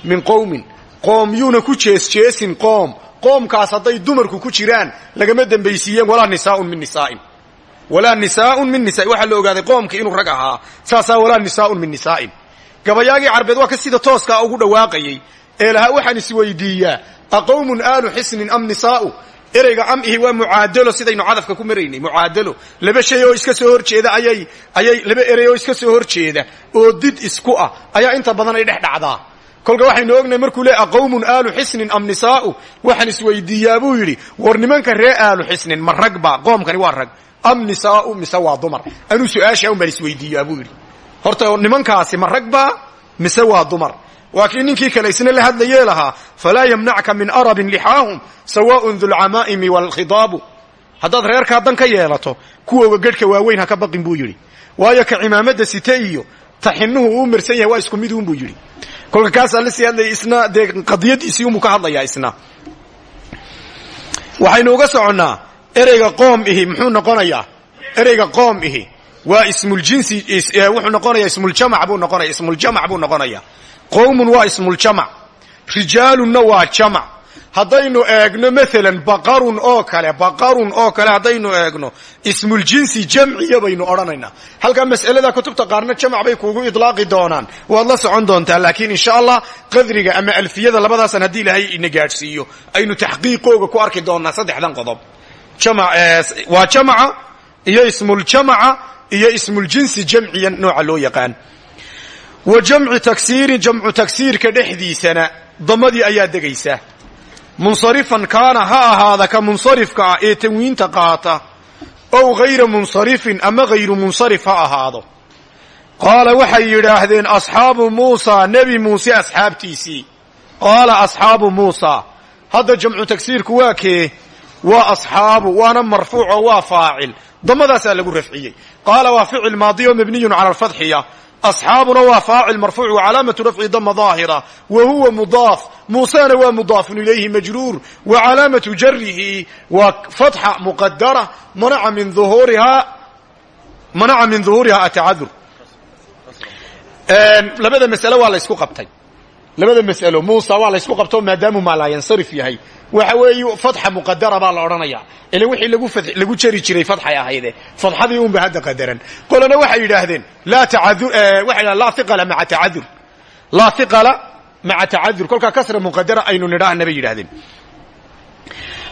S1: min qawmin. Qoom ku jeesjeesin qoom qoomkaas hadday dumarku ku jiraan lagama dembaysiiyeen walaa nisaaun min nisaain. Walaa nisaaun min nisa waxaa la ogaaday qoomka inuu rag ahaa. Saasaa walaa nisaaun min nisaa'in. Gabayaagii carbeed waa ka sida tooskaa ugu dhawaaqayey ee waxaan isweydiiyaa aqowmun aalu xisnin am nisaa'u? Ereyga am ihi waa mucaadalo sidaynu cadafka ku maraynay. Mucaadalo. Laba shay oo iska soo horjeeda ayay ayay laba erey oo iska soo horjeeda oo did isku ah ayaa inta badan ay dhex dhacdaa kolka waxaynu ognahay markuu leeya qawmun aalu xisnin am nisaa'u? Waxaan isweydiiyaa buu war nimanka ree aalu xisnin ma rag ba qoomkani waa rag. Am nisaa'u mise dumar. Anuu su'aasha un baan horta nimankaasi ma rag ba mise dumar. Waa kii kale isna la hadlayee lahaa falaa yamnacka min arabin lixaahum sawaaءun dulcamaa'imi wاlkhidaabu haddaad reerkaa dan ka yeelato kuwooga gedhka waaweyn ha ka baqin buu yidhi. Waayo ka cimaamada site iyo taxinuhu uu marsan yahay waa isku mid un buu yidhi kolka kaasaa la sii hadlayay isna dee qadiyadiisii unbuu ka hadlayaa isna. Waxaynu uga soconnaa ereyga qoom ihi muxuu noqonayaa? Ereyga qoom ihi. Waa ismuljinsi wuxuu noqonaya ismuljamac buu noqonaya ismuljamac buu noqonaya qowmun waa ismuljamac rijaalunna waa jamac haddaynu eegno maalan baqarun oo kale baqarun oo kale haddaynu eegno ismuljinsi jamciya baynu odhanaynaa. Halkaa mas'alada kutubta qaarna jamac bay kuugu idlaaqi doonaan. Waad la socon doontaa laakiin insha allah qadriga ama alfiyada labadaasan haddii ilaahay ina gaadhsiiyo aynu taxqiiqooga ku arki doonaa saddexdan qodob. Waa jamaca iyo ismuljamaca iyo ismuljinsi jamciya nooca loo yaqaan. Wa jamci taksiirin jamcu tagsiirka dhexdiisana damadii ayaa degaysa munsarifan kaana ha ahaada ka munsarifka ah ee tanwiinta qaata. Ow hayra munsarifin ama hayru munsarif ha ahaado. Qaala waxay yidhaahdeen asxaabu muusaa nebi muuse asxaabtiisii. Qaala asxaabu muusaa hadda jamcu tagsiirku waa kee? Waa asxaabu waana marfuuc oo waa faacil. Damadaasaa lagu rafciyey. Qaala waa ficil maadi oo mabniyun cala alfadxiya asxaabuna waa faacil marfuuc wa calaamatu rafci dama daahira wa huwa mudaaf muusena waa mudaafun ilayhi majruur wa calaamatu jarihi waa fatxa muqadara manaca min uhuurihaa manaca min duhuurihaa atacadur labada mas'alo waa la ysku qabtay labada mas'alo muusa waa la ysku qabto maadaamu maa laa yansarif yahay waxa weeye fatxa muqadara baa la odhanaya. Ila wixii lagu jari jiray fatxay ahayde fatxadii unba hadda qadaran. Qolana waxay yidhaahdeen laa taadur waxay yidhahdeen laa hiqala maca tacadur kolkaa kasra muqadara aynu nidhaahna bay yidhahdeen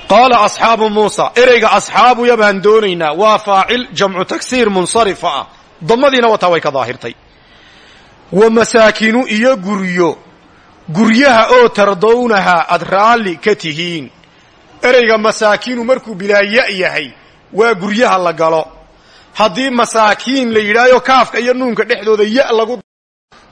S1: qaala asxaabu muusa ereyga asxaabuya baan doonaynaa waa faacil jamcu tagsiir munsarifa ah. Damadiina wataa way ka daahirtay. Wa masaakinu iyo guryo guryaha oo tardownaha aad raalli ka tihiin. Ereyga masaakinu markuu bilaa ya yahay waa guryaha la galo. Haddii masaakiin la yidhahyo kaafka iyo nuunka dhexdooda ya lagu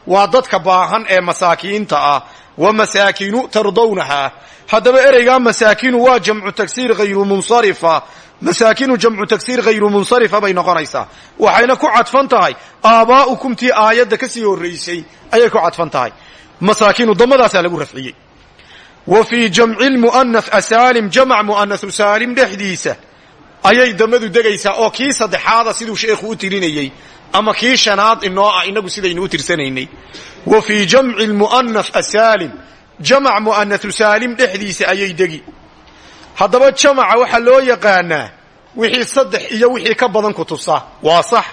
S1: waa dadka baahan ee masaakiinta ah. Wa masaakinu tardownaha. Haddaba ereygaa masaakinu waa jamcu tagsiir hayru munsarifa. Masaakinu jamcu tagsiir hayru munsarifa bay noqonaysaa. Waxayna ku cadfan tahay. Aabaa'ukum tii aayadda ka sii horraysay ayay ku cadfan tahay masaakinu damadaasaa lagu rafciyey. Wa fii jamci lmu'anath asaalim jamac mu'anahu saalim dhexdiisa ayay damadu degaysaa oo kii saddexaada siduu sheekhu u tirinayey ama kii shanaad inoo ah inagu sidaynu u tirsanaynay. Wa fii jamci lmu'anath asaalim jamac mu'anahu saalim dhexdiisa ayay degi. Haddaba jamaca waxaa loo yaqaanaa wixii saddex iyo wixii ka badan ku tusa. Waa sax.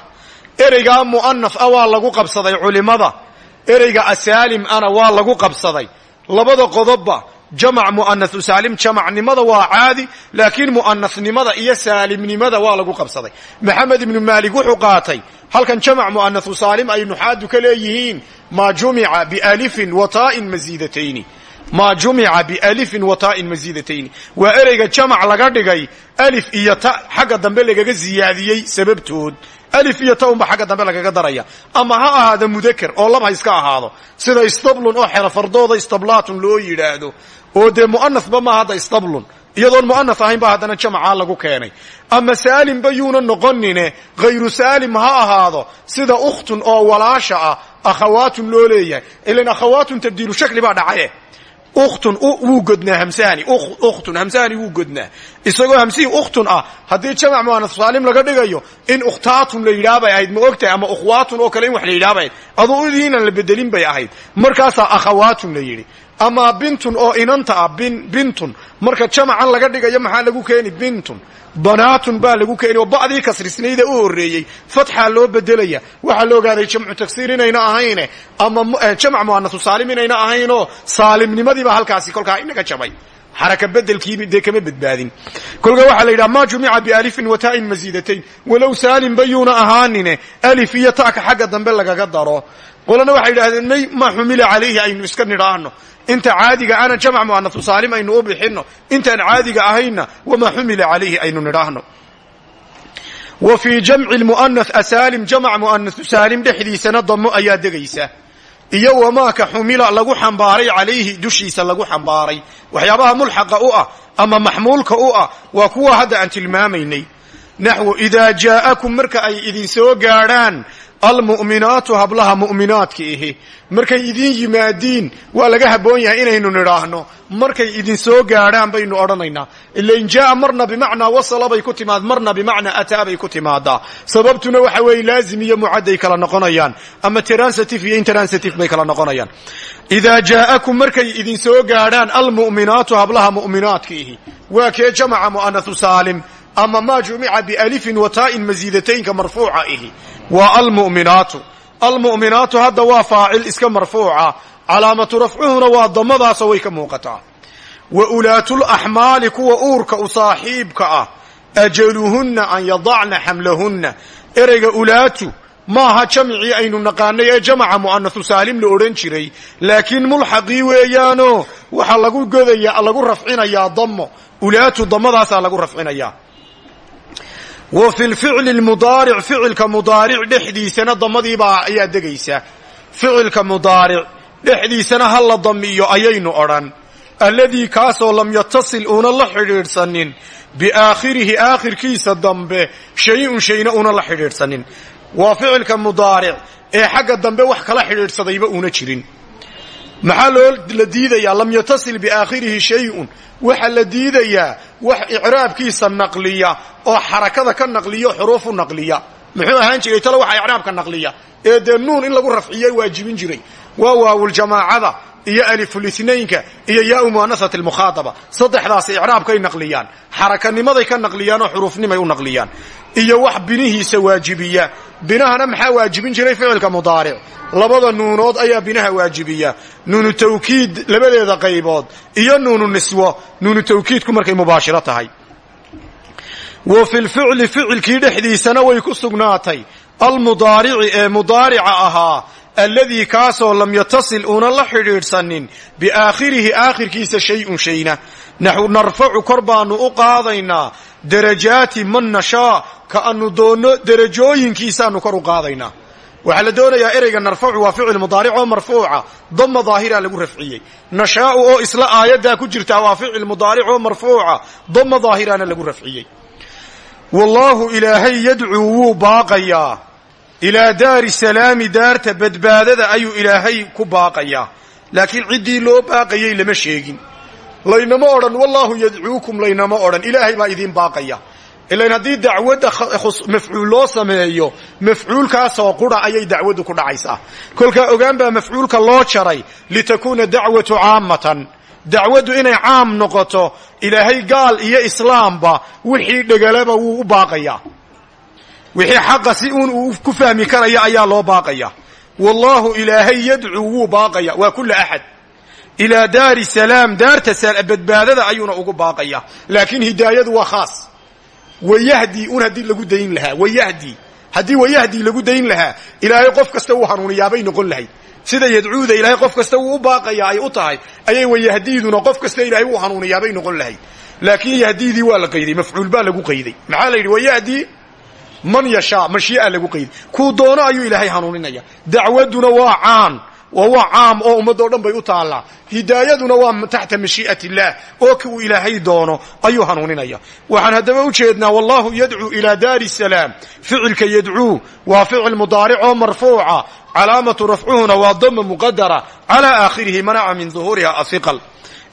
S1: Ereygaa mu'anaf waa lagu qabsaday ereyga asaalim ana waa lagu qabsaday. Labada qodobba jamac mu'anahu saalim jamacnimada waa caadi laakiin mu'anasnimada iyo saalimnimada waa lagu qabsaday. Maxamed ibnu maalik wuxuu qaatay halkan jamac mu'anahu saalim ay nuxaadu ka leeyihiin maa jumica bialifin wa taa'in masiidatayni maa jumica bialifin wa taa'in masiidatayni waa ereyga jamac laga dhigay alif iyo ta xagga dambe lagaga ziyaadiyey sababtood alif iyo ta unba xagga dambe lagaga daraya. Ama ha ahaado mudaker oo lab ha iska ahaado. Sida istablun oo xerafardooda istablaatun loo yidhaahdo. Oo dee mu'anasba maaha hadda istablun. Iyadoon ahayn ba haddana jamacaa lagu keenay. Ama saalimba yuuna noqonine hayru saalim ha ahaado. Sida ukhtun oo walaasha ah akhawaatun loo leeyahay. Ilan akhawaatun tabdiilu shakli baa dhacaye ukhtun wuu godnaa hamsahani ukhtun hamsahani wuu godnaa. Isagoo hamsihii ukhtun ah haddii jamac mu'anas saalim laga dhigayo in ukhtaatun la yidhaha bay ahayd ma ogtahay ama ukhwaatun oo kale in wax la yidhaha bay ahayd aduu idiinan la bedelin bay ahayd. Markaasaa akhawaatun la yidhi ama bintun oo inanta ah bin bintun. Marka jamacan laga dhigayo maxaa lagu keeni? Bintun. Banaatun baa lagu keeni oo ba'dii kasrisnayda u horreeyey. Fatxaa loo bedelaya waxaa la ogaaday jamcu tagsiir inayna ahayne ama jamac mu'anasu saalim inayna ahaynoo saalimnimadii baa halkaasi kolkaa inaga jabay. Xaraka bedelkiiba dee kama badbaadin. Kolka waxaa la yidhaha maa jumica bialifin wa taa'in masiidatayn walow saalim bayuuna ahaanine alif iyo ta'ka xagga dambe lagaga daro. Qolana waxay yidhahdeen may ma xumila calayhi aynu iska nidhaahno inta caadiga ana jamc mu'anasu saalim aynu u bixinno. Intaan caadiga ahayna wamaa xumila calayhi aynu nidhaahno. Wa fii jamci lmu'anath asaalim jamc mu'anasu saalim dhexdiisana damo ayaa degaysa. Iyo wamaaka xumila lagu xambaaray calayhi dushiisa lagu xambaaray. Waxyaabaha mulxaqa u ah ama maxmuulka u ah waa kuwa hadda aan tilmaamaynay. Naxwu idaa jaa'akum marka ay idin soo gaadhaan almu'minaatu hablaha mu'minaadka ihi. Markay idin yimaadiin waa laga habboon yahay inaynu nidhaahno. Markay idin soo gaadhaan baynu odhanaynaa. Ilain jaaa marna bimacnaa wasala bay ku timaad marna bimacnaa ataa bay ku timaadaa sababtuna waxa weeye laazim iyo mucadday kala noqonayaan ama transitive iyo intransitive bay kala noqonayaan. Idaa jaa'akum markay idin soo gaadhaan almu'minaatu hablaha mu'minaadka ihi. Waa kee ama maa jumica bialifin wa taa'in masiidataynka marfuuca ihi waa almu'minaatu almu'minaatu hadda waa faacil iska marfuuca calaamatu rafcuhuna waa damadaasoo way ka muuqataa wa ulaatulaxmaali kuwa uurka u saaxiibka ah ajaluhunna an yadacna xamlahunna ereyga ulaatu maaha jamcii aynu naqaanay ee jamaca mu'anasu saalim la odhan jiray laakiin mulxaqii weeyaano waxaa lagu godaya lagu rafcinayaa ulaatu damadaasaa lagu rafcinayaa wa fi lficli lmudaaric ficilka mudaaric dhexdiisana damadiibaa ayaa degaysa. Ficilka mudaaric dhexdiisana ha la damiyo ayaynu odhan. Alladii kaasoo lam yatasil uuna la xidhiidhsanin biaakhirihi aakhirkiisa dambe shay-un shayna uuna la xidhiidhsanin. Waa ficilka mudaaric ee xagga dambe wax kala xidhiidhsadayba uuna jirin maxaa loo la diidayaa? Lam yatasil biaakhirihi shay-un. Waxa la diidayaa wax icraabkiisa naqliya oo xarakada ka naqliya xuruufu naqliya. Muxuu ahaan jiray talo waxa icraabka naqliya. Ee dee nuun in lagu rafciya waajibin jiray. Waa waawuljamaacada iyo alifulitnaynka iyo yaau muanasat lmukhaadaba saddexdaas icraabkay naqliyaan. Xarakanimaday ka naqliyaanoo xuruufnimay u naqliyaan. Iyo wax binihiisa waajibiya. Binahana maxaa waajibin jiray ficilka mudaaric? Labada nuunood ayaa binaha waajibiya. Nuunu tawkiid labadeeda qaybood. Iyo nuunu niswo. Nuunu tawkiidku markay mubaashiro tahay. Wa fi lficli ficilkii dhexdiisana way ku sugnaatay. Almudaarici ee mudaarica ahaa alladii kaasoo lam yatasil uuna la xidhiidhsanin biaakhirihi aakhirkiisa shay-un shayna. Naxu narfacu kor baanu u qaadaynaa darajaati man nashaa ka anu doonno derajooyinkiisaanu kor u qaadaynaa. Waxaa la doonayaa ereyga narfacu waa ficil mudaaric oo marfuuca dama daahira lagu rafciyey. Nashaau oo isla aayaddaa ku jirtaa waa ficil mudaaric oo marfuuca dama daahirana lagu rafciyey. Wallaahu ilaahay yadcuu wuu baaqayaa ilaa daari salaami daarta badbaadada ayuu ilaahay ku baaqayaa laakiin ciddii loo baaqayay lama sheegin. Laynama odhan wallaahu yadcuukum laynama odhan. Ilaahay baa idiin baaqaya. Ilan haddii dacwadda mafcuul loo sameeyo mafcuulkaasoo qura ayay dacwaddu ku dhacaysaa. Kolkaa ogaan baa mafcuulka loo jaray litakuuna dacwatu caammatan dacwaddu inay caam noqoto ilaahay gaal iyo islaamba wixii dhegalaba wuu u baaqayaa wixii xaqa si uun uu ku fahmi karaya ayaa loo baaqaya. Wallaahu ilaahay yadcuu wuu baaqaya waa kulla axad ilaa daari salaam daarta badbaadada ayuuna ugu baaqaya. Laakiin hidaayadu waa khaas. Wayahdi un haddii lagu dayn lahaa wayahdi. Haddii wayahdi lagu dayn lahaa ilaahay qof kasta uu hanuuniyaabay noqon lahayd sida yadcuuda ilaahay qof kasta uu u baaqaya ay u tahay ayay wayahdiiduna qof kasta ilaahay uu hanuuniyaabay noqon lahayd laakiin yahdiidii waa la qayday mafcuul baa lagu qayday. Maxaa la yidhi wayahdi man yashaa mashii'a lagu qayday kuu doono ayuu ilaahay hanuuninaya. Dacwaduna waa caan waa caam oo ummadoo dhan bay u taallaa. Hidaayaduna waa taxta mashii'at illaah oo ki uu ilaahay doono ayuu hanuuninaya. Waxaan haddaba u jeednaa wallahu yadcuu ilaa daari salaam. Ficilka yadcuu waa ficil mudaaric oo marfuuca. Calaamatu rafcuhuna waa dama muqadara calaa aakhirihi manaca min duhuuriha ahiqal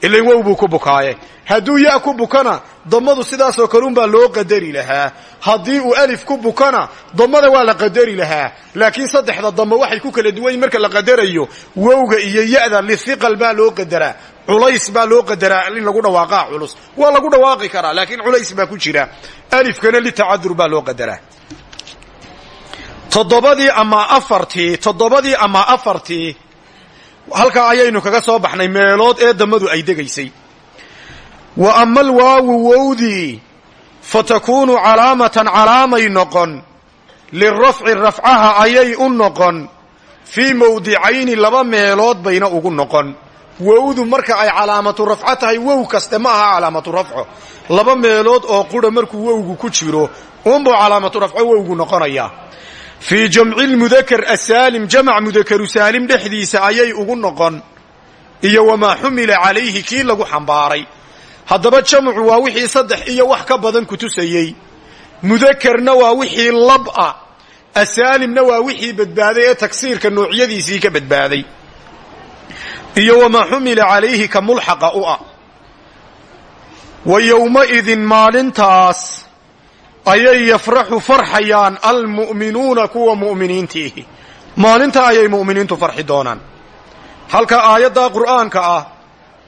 S1: ilain wow buu ku bukaaye hadduu ya ku bukana damadu sidaasoo kale unbaa loo qadari lahaa. Haddii uu alif ku bukana damada waa la qadari lahaa. Laakiin saddexda damo waxay ku kala duwan marka la qadarayo wowga iyo ya-da lihiqal baa loo qadaraa culays baa loo qadaraa in lagu dhawaaqaa culus. Waa lagu dhawaaqi karaa laakiin culays baa ku jira. Alifkana litacadur baa loo qadaraa. Toddobadii ama afartii toddobadii ama afartii halkaa ayaynu kaga soo baxnay meelood ee damadu ay degaysay. Wa ama alwaawu wowdii fatakuunu calaamatan calaamay noqon. Lirafci rafcaha ayay u noqon. Fii mawdicayni laba meelood bayna ugu noqon. Wowdu marka ay calaamatu rafco tahay wow kaste ma aha calaamatu rafco. Laba meelood oo qura markuu wowgu ku jiro uunbuu calaamatu rafco wowgu noqonayaa fii jamci lmudakar asaalim jamac mudakaru saalim dhexdiisa ayay ugu noqon. Iyo wamaa xumila calayhi kii lagu xambaaray. Haddaba jamcu waa wixii saddex iyo wax ka badan ku tusayey mudakarna waa wixii lab ah asaalimna waa wixii badbaaday ee tagsiirka noocyadiisii ka badbaaday. Iyo wamaa xumila calayhi ka mulxaqa u ah. Wa yowmaidin maalintaas ayay yafraxu farxayaan almu'minuuna kuwa mu'miniintiihi. Maalinta ayay mu'miniintu farxi doonaan. Halka aayaddaa qur'aanka ah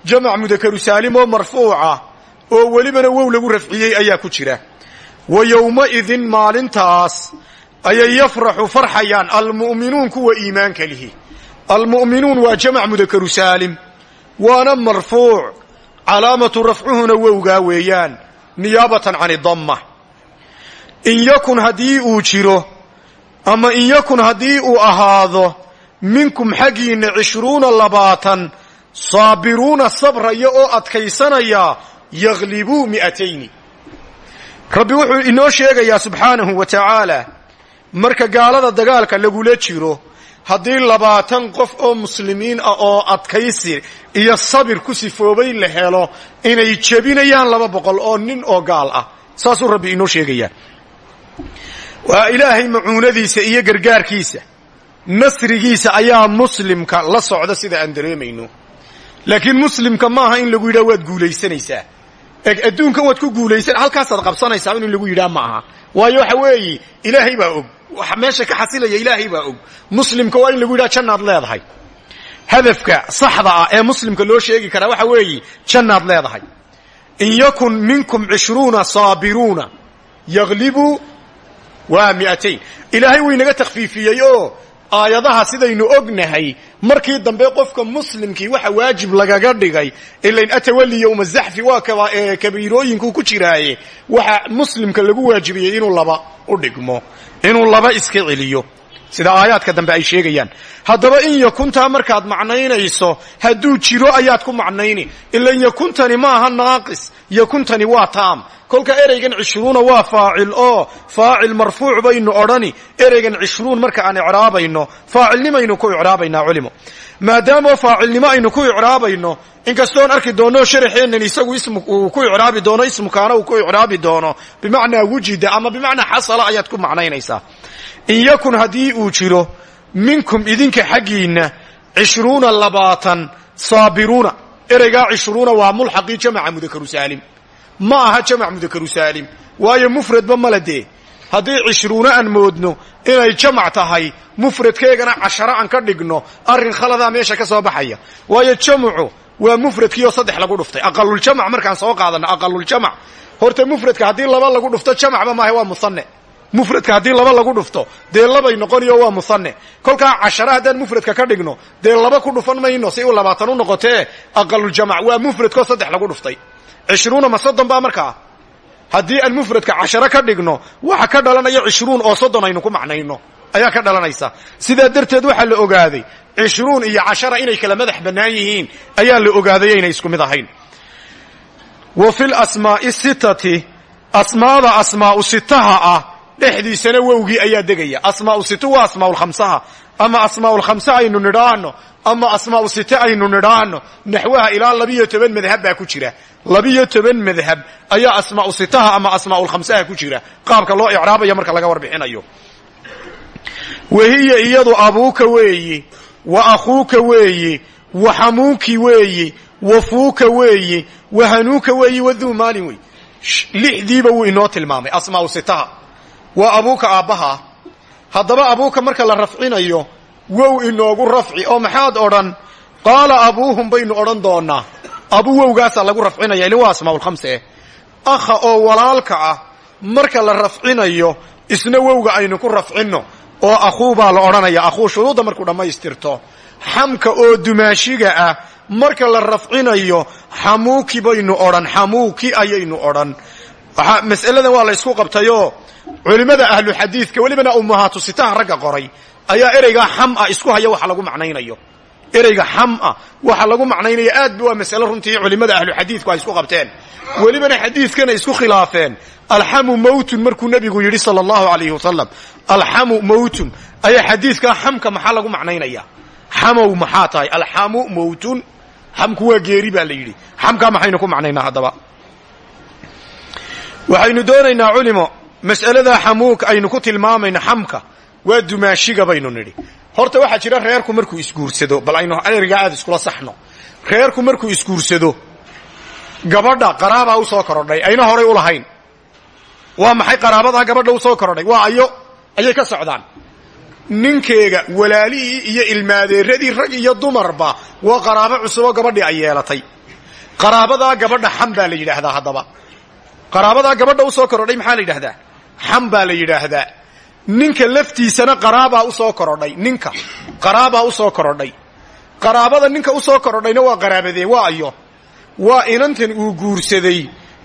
S1: jamac mudakaru saalim oo marfuuca oo welibana wow lagu rafciyey ayaa ku jira. Wa yowmaidin maalintaas ayay yafraxu farxayaan almu'minuun kuwa iimaanka lihi almu'minuun waa jamac mudakaru saalim waana marfuuc calaamatu rafcuhuna wowgaa weeyaan niyaabatan can idamma in yakun haddii uu jiro ama in yakun haddii uu ahaado minkum xaggiinna cishruuna labaatan saabiruuna sabraya oo adkaysanaya yaglibuu mi'atayni. Rabbi wuxuu inoo sheegayaa subxaanahu wa tacaala marka gaalada dagaalka lagula jiro haddii labaatan qof oo muslimiin ah oo adkaysi iyo sabir ku sifoobay la helo inay jebinayaan laba boqol oo nin oo gaal ah. Saasuu rabbi inoo sheegayaa waa ilaahay macuunadiisa iyo gargaarkiisa nasrigiisa ayaa muslimka la socda sida aan dareemayno. Laakiin muslimka maaha in lagu yidhaha waad guulaysanaysaa. Eg adduunkan waad ku guulaysan halkaasaad qabsanaysaa in lagu yidhaha ma aha waayo waxa weeye ilaahay baa og. Waxa meesha ka xasilaya ilaahay baa og. Muslimka waa in lagu yidhaha jannaad leedahay. Hadafka saxda ah ee muslimka loo sheegi karaa waxa weeye jannaad leedahay. In yakun minkum cishruuna saabiruuna yaglibuu waa mi'atayn. Ilaahay wuu inaga takhfiifiyey oo aayadaha sidaynu ognahay. Markii dambe qofka muslimkii waxa waajib lagaga dhigay ilain atawali yowma zaxfi waa kabiirooyinku ku jiraaye waxa muslimka lagu waajibiyey inuu laba u dhigmo inuu laba iska celiyo sida aayaadka dambe ay sheegayaan. Haddaba in yakuntaa markaad macnaynayso hadduu jiro ayaad ku macnayni. Ilan yakuntani maaha naaqis yakuntani waa taam. Kolka ereygan cishruuna waa faacil oo faacil marfuuc baynu odhani. Ereygan cishruun marka aan icraabayno faacilnimaynu ku icraabaynaa culimo. Maadaama faacilnimo aynu ku icraabayno inkastoon arki doonno sharaxeennan isagu ism uu ku icraabi doono ismukaana uu ku icraabi doono bimacnaa wujida ama bimacnaa xasala ayaad ku macnaynaysaa in yakun haddii uu jiro minkum idinka xaggiinna cishruuna labaatan saabiruuna. Ereygaa cishruuna waa mulxaqii jamaca mudakaru saalim ma aha jamac mudakaru saalim waayo mufradba male dee haddii cishruuna aan moodno inay jamac tahay mufradkeegana casharo aan ka dhigno arrin khaladaa meesha ka soo baxaya. Waayo jamcu waa mufradkiioo saddex lagu dhuftay. Aqaluljamac markaan soo qaadano aqaluljamac horta mufradka haddii laba lagu dhufto jamacba maaha waa musanne mufradka haddii laba lagu dhufto dee labay noqoniyo waa musanne. Kolkaa cashara haddaan mufradka ka dhigno dee laba ku dhufan mayno si uu labaatan u noqotee aqaluljamac waa mufradkoo saddex lagu dhuftay. Cishruuna ma soddon baa markaa? Haddii aan mufradka casharo ka dhigno waxa ka dhalanaya cishruun oo soddon aynu ku macnayno. Ayaa ka dhalanaysa. Sidaa darteed waxaa la ogaaday cishruun iyo cashara inay kala madax bannaan ayaa la ogaaday aynay isku mid ahayn. Wa fi lasmaa'i sitati asmaada asmaa'u sitaha ah dhexdiisana wowgii ayaa degaya. Asmaa'u situ waa asmaa'ulkhamsaha ama asmaa'ulkhamse aynu nidhaahno ama asmaa'u site aynu nidhaahno naxwaha ilaa labiyo toban madhab baa ku jira. Labiyo toban madhab ayaa asmaa'u sitaha ama asmaa'ulkhamsaha ku jira. Qaabka loo icraabaya marka laga warbixinayo. Wahiya iyadu abuuka weeyi wa akhuuka weeyi wa xamuuki weeyi wa fuuka weeyi wa hanuuka weeyi waduu maalin wey lixdiiba wuu inoo tilmaamay asmaa'u waa abuuka aabbaha. Haddaba abuuka marka la rafcinayo wow inoogu rafci oo maxaad odhan? Qaala abuuhum baynu odhan doonaa. Abu wowgaasaa lagu rafcinaya ilin waa asmaa'ulkhamse eh akha oo walaalka ah marka la rafcinayo isna wowga aynu ku rafcinno. Oo akhuu baa la odhanaya akhuu shuruudda markuu dhammaystirto. Xamka oo dumaashiga ah marka la rafcinayo xamuuki baynu odhan. Xamuuki ayaynu odhan mas'aladan waa la ysku qabtayoo culimmada ahlu xadiidka welibana ummahaatu sitaha ragga qoray. Ayaa ereygaa xama isku haya waxa lagu macnaynayo. Ereyga xama waxa lagu macnaynaya aad ba waa masale runtii culimmada ahlu xadiidku ay isku qabteen. Welibana xadiidkana isku khilaafeen. Alxamu mawtun markuu nebigu yidhi sala allahu alayhi wasalam alxamu mawtun. Ayaa xadiidkaa xamka maxaa lagu macnaynaya? Xamow maxaa tahay? Alxamu mawtun. Xamku waa geeri baa la yidhi. Xamkaa maxaynu ku macnaynaa haddaba waxaynu doonaynaa culimo mas'aladaa xamuuk aynu ku tilmaamayno xamka waa dumaashiga baynu nidhi. Horta waxaa jira reerku markuu isguursado bal aynu ereygaa aad iskula saxno. Reerku markuu isguursado gabadha qaraabaa u soo korodhay ayna horay u lahayn. Waa maxay qaraabadaa gabadha u soo korodhay? Waa ayo ayay ka socdaan. Ninkeega walaalihii iyo ilmaadeeradii rag iyo dumarba waa qaraabo cusuboo gabadhii ay yeelatay. Qaraabadaa gabadha xam baa la yidhaahdaa haddaba qaraabadaa gabadha u soo korodhay maxaa la yidhahdaa xam baa la yidhaahdaa. Ninka laftiisana qaraabaa u soo korodhay ninka. Qaraabaa u soo korodhay. Qaraabada ninka u soo korodhayna waa qaraabadee waa ayo. Waa inantan uu guursaday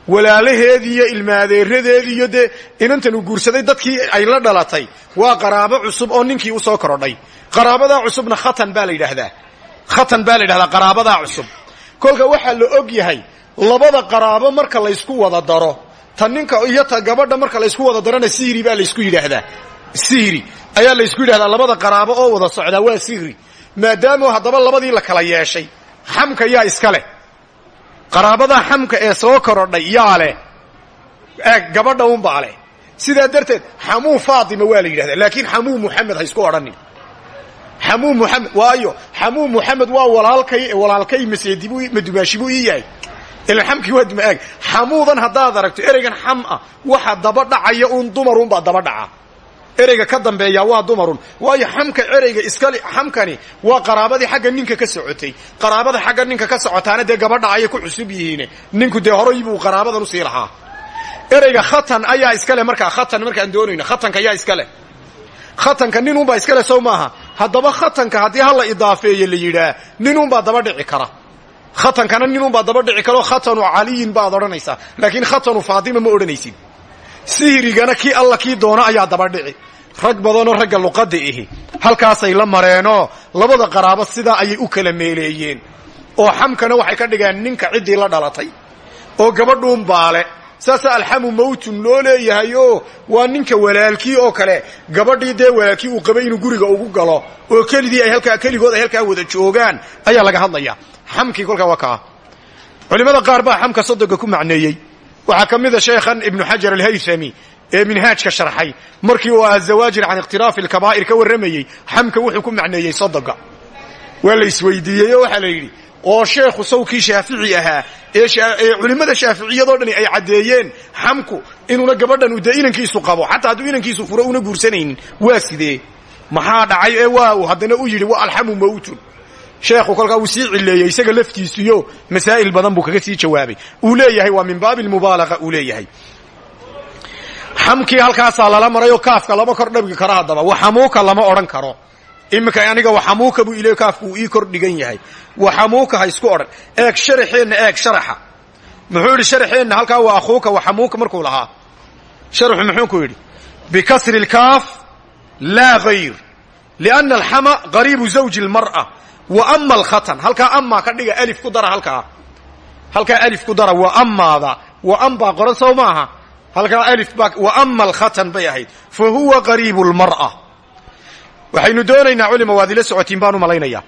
S1: walaalaheedii iyo ilmaadeeradeedii iyo dee inantan uu guursaday dadkii ay la dhalatay waa qaraabo cusub oo ninkii u soo korodhay. Qaraabadaa cusubna khatan baa la yidhaahdaa. Khatan baa la yidhahdaa qaraabadaa cusub. Kolka waxaa la og yahay labada qaraabo marka laysku wada daro. Ta ninka iyo ta gabadha marka laysku wada darona sihri baa laysku yidhaahdaa. Sihri ayaa laysku yidhahdaa labada qaraabo oo wada socdaa waa sihri maadaama haddaba labadii la kala yeeshay xamka yaa iska leh. Qaraabadaa xamka ee soo korodhay yaa leh. Eeg gabadha unbaa leh. Sidaa darteed xamuu faatima waa la yidhahdaa laakiin xamuu muxamed ha isku odhanin. Xamuu muxamed waayo xamuu muxamed waa walaalkay walaalkay maseedibu madumaashibuu ii yahay ilan xamkii waa duma eeg xamuudan haddaad aragto ereygan xam ah waxa daba dhacaya uun dumarunbaa daba dhaca. Ereyga ka dambeeya waa dumarun. Waayo xamka ereyga iskale xamkani waa qaraabadii xagga ninka ka socotay. Qaraabada xagga ninka ka socotaana dee gabadha ayay ku cusub yihiin ninku dee horay buu qaraabadan u sii lahaa. Ereyga khatan ayaa iskale markaa khatan markaan doonayno khatanka yaa iskale khatanka ninunbaa iskale sow maaha. Haddaba khatanka haddii hala idaafeeye la yidhaa ninunbaa daba dhici kara khatankana ninunbaa daba dhici karao khatanu caliyin baad odhanaysaa. Laakiin khatanu faatima ma odhanaysid. Sihrigana kii alla kii doono ayaa daba dhici. Rag badanoo ragga luqadda ihi. Halkaasay la mareenoo labada qaraabo sidaa ayay u kala meeleeyeen. Oo xamkana waxay ka dhigeen ninka ciddii la dhalatay. Oo gabadhuun baale. Saasaa alxamu mawtun loo leeyahay oo waa ninka walaalkii oo kale. Gabadhii dee walaalkii uu qabay inuu guriga ugu galo. Oo kelidii ay halkaa keligood ay halkaa wada joogaan. Ayaa laga hadlaya xamkii kolkaa waa kaa. Culimmada qaar baa xamka soddonka ku macneeyey. Waxaa ka mida sheekhan ibnu xajar alhaythami ee minhaajka sharxay. Markii uu azawaajir can ikhtiraafi alkabaa'ir ka warramayey xamka wuxuu ku macneeyey soddonka waa la isweydiiyey oo waxaa la yidhi oo sheekhu sawkii shaafici ahaa ee culimmada shaaficiyadoo dhani ay caddeeyeen xamku inuuna gabadhan u dee inankiisu qabo. Xataa hadduu inankiisu furo una guursanaynin waa sidee? Maxaa dhacay? Ee waa haddana u yidhi wa alxamu mawtun sheekhu kolkaa wuu sii cileeyey isaga laftiisiyo masaa'il badan buu kaga sii jawaabay uu leeyahay waa min baabi almubaalaqa uu leeyahay. Xamkii halkaasaa lala maray oo kaafka lama kor dhagi karo haddaba. Waxamuuka lama odhan karo. Iminka aniga waxamuuka buu ile kaafku ii kor dhigan yahay. Waxamuuka ha isku odhan. Eeg sharaxeenna eeg sharaxa. Muxuu yidhi sharaxeenna waa akhuuka waxamuuka markuu lahaa. Sharaxu muxuu ku yidhi bikasri lkaaf laa hayr lianna alxama qariibu zawji lmar'a ama alkhatan. Halkaa amaa ka dhiga alif ku dara halkaa halkaa alif ku dara wa amaada wa am qoran sow maaha. Halkaa alif baa wa ama alkhatan bay ahayd. Fa huwa qariibu lmar'a waxaynu doonaynaa culima waad ila socotiin baan u malaynayaa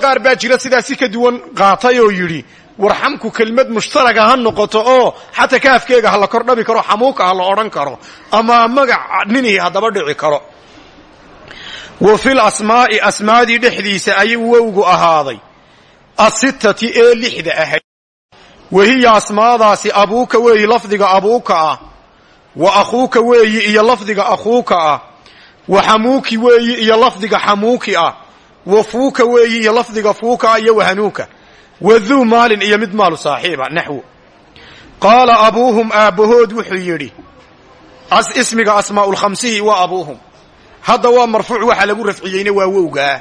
S1: qaar baa jira sidaa si ka duwan qaatay oo yidhi war xamku kelmad mushtaraga ha noqoto oo xataa kaafkeega ha la kor dhabi karo xamuuka ha la karo ama magac ninii haddaba dhici karo wa fil asmaa'i asmaadii dhexdiisa ayuu wowgu ahaaday. Asittati ee lixda ahayd wahiya asmaadaasi abuuka weeyi lafdiga abuuka ah. Wa akhuuka weeyi iyo lafdiga akhuuka ah. Wa xamuuki weeyi iyo lafdiga xamuuki ah. Wa fuuka weeyi iyo lafdiga fuuka ah iyo wahanuuka wa duu maalin iyo mid maalu saaxiiba naxwu. Qaala abuuhum aabbahood wuxuu yidhi ismiga asmaa'ulkhamsihi waa abuuhum hadda waa marfuuc waxa lagu rafciyeyna waa wowgaa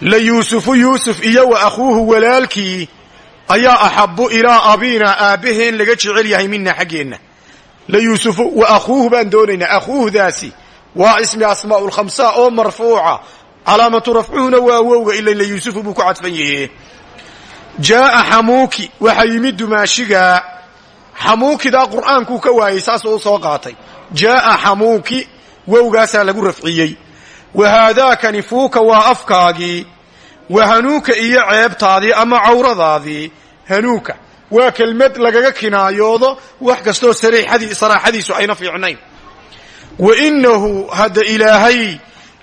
S1: la yuusufu yuusuf iyo wa akhuuhu walaalkii ayaa axabbu ilaa abiina aabbaheen laga jecel yahay mina xaggeenna. La yuusufu wa akhuuhu baan doonaynaa akhuuhdaasi waa ismi asmaa'ulkhamsa oo marfuuca. Calaamatu rafcuhuna waa wowga ila la yuusufu buu ku cadfan yahe wowgaasaa lagu rafciyey. Wa haadaakani fuuka waa afkaagii wa hanuuka iyo ceebtaadii ama cawradaadii hanuuka. Waa kelmad lagaga kinaayoodo wax kastoo saraaxadiisu ayna fiicnayn. Wa innahu hadda ilaahay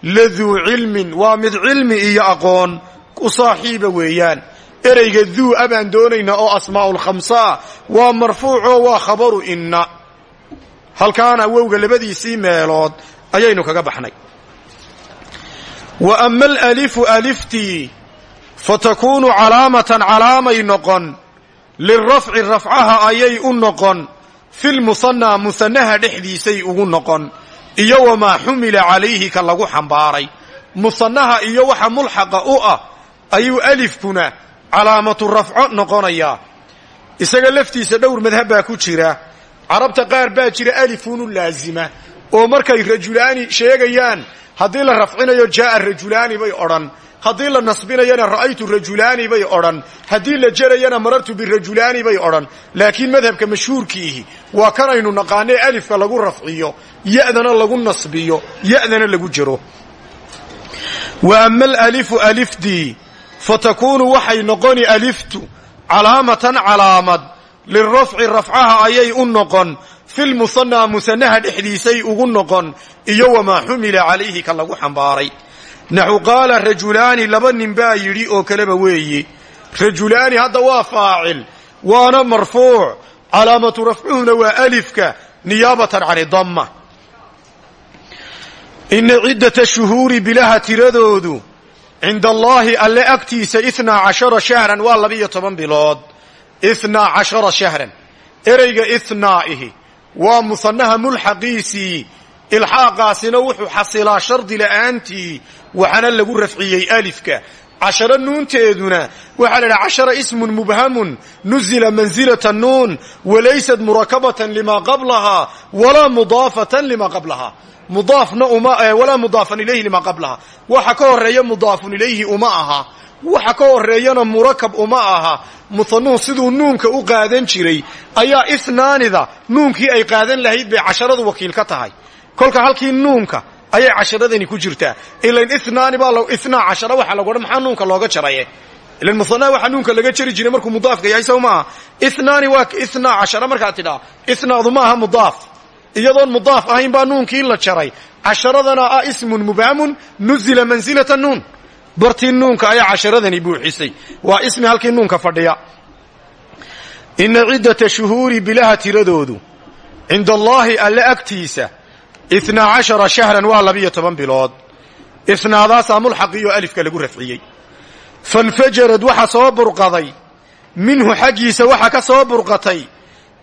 S1: laduu cilmin waa mid cilmi iyo aqoon u saaxiiba weeyaan. Ereyga duu a baan doonaynaa oo asmaa'ulkhamsaa waa marfuucoo waa khabaru inna halkaana wowga labadiisii meelood ayaynu kaga baxnay. Wa ama alalifu aliftii fatakuunu calaamatan calaamay noqon lirafci rafcaha ayay u noqon filmusanaa musanaha dhexdiisay ugu noqon iyo wamaa xumila calayhi ka lagu xambaaray. Musanaha iyo waxa mulxaqa u ah ayuu alifkuna calaamatu rafco noqonayaa. Isaga laftiisa dhowr madhab baa ku jira carabta qaar baa jira alifunu laazima oo markay rajulaani sheegayaan haddii la rafcinayo jaaa rajulaani bay odhan haddii la nasbinayana ra'aytu rajulaani bay odhan haddii la jerayana marartu birajulaani bay odhan. Laakiin madhabka mashhuurkiihi waa kanaynu naqaanee alifka lagu rafciyo ya'dana lagu nasbiyo ya'dana lagu jero wa ama alalifu alifdii fatakuunu waxay noqoni aliftu calaamatan calaamad lirafci rafcaha ayay u noqon filmusanaa musanaha dhexdiisay ugu noqon iyo wamaa xumila calayhi ka lagu xambaaray naxu qaala rajulaani laba nin baa yidhi oo kaleba weeye rajulaani hadda waa faacil waana marfuuc calaamatu rafcuhuna waa alifka niyaabatan can damma ina ciddata shuhuuri bilaha tiradoodu cinda allaahi alle agtiisa itnaa cashara shahran waa labiyo toban bilood itnaa cashara shahran. Ereyga itnaa'ihi waa musanaha mulxaqiisii ilxaaqaasina wuxuu xasilaa shardi la'aantii waxaana lagu rafciyey alifka. Casharo nuunteeduna waxaa la idhaha cashara ismun mubhamun nuzila mansilata nuun walaysat murakabatan lima qablahaa walaa mudaafatan lima qablahaa mudaafna uma walaa mudaafan ilayhi lima qablaha. Waxa ka horreeya mudaafun ilayhi uma aha waxa ka horeeyana murakab uma aha. Muhanuhu siduu nuunka u qaadan jiray ayaa isnaanida nuunkii ay qaadan lahayd bay casharadu wakiil ka tahay. Kolka halkii nuunka ayay casharadani ku jirtaa. Ilan inaani baa inaa cashara waxaa lagu odhan nuunka looga jaraye? Ilan musanaa waxaa nuunka laga jari jiray markuu mudaafka yahay sow maaha. Inaani waa inaa cashara markaad tidhaa inaadu ma aha mudaaf ahayn baa nuunkii la jaray. Casharadana ah ismun mubhamun nuzila mansilata nuun bartii nuunka ayaa casharadani buuxisay. Waa ismi halkii nuunka fadhiya. Ina ciddata shuhuuri bilaha tiradoodu. Cinda allaahi alle agtiisa. Itnaa cashara shahran waa labiyo toban bilood. Isnaadaasaa mulxaqiyo alifka lagu rafciyey. Fanfajarad waxa soo burqaday. Minhu xaggiisa waxa ka soo burqatay.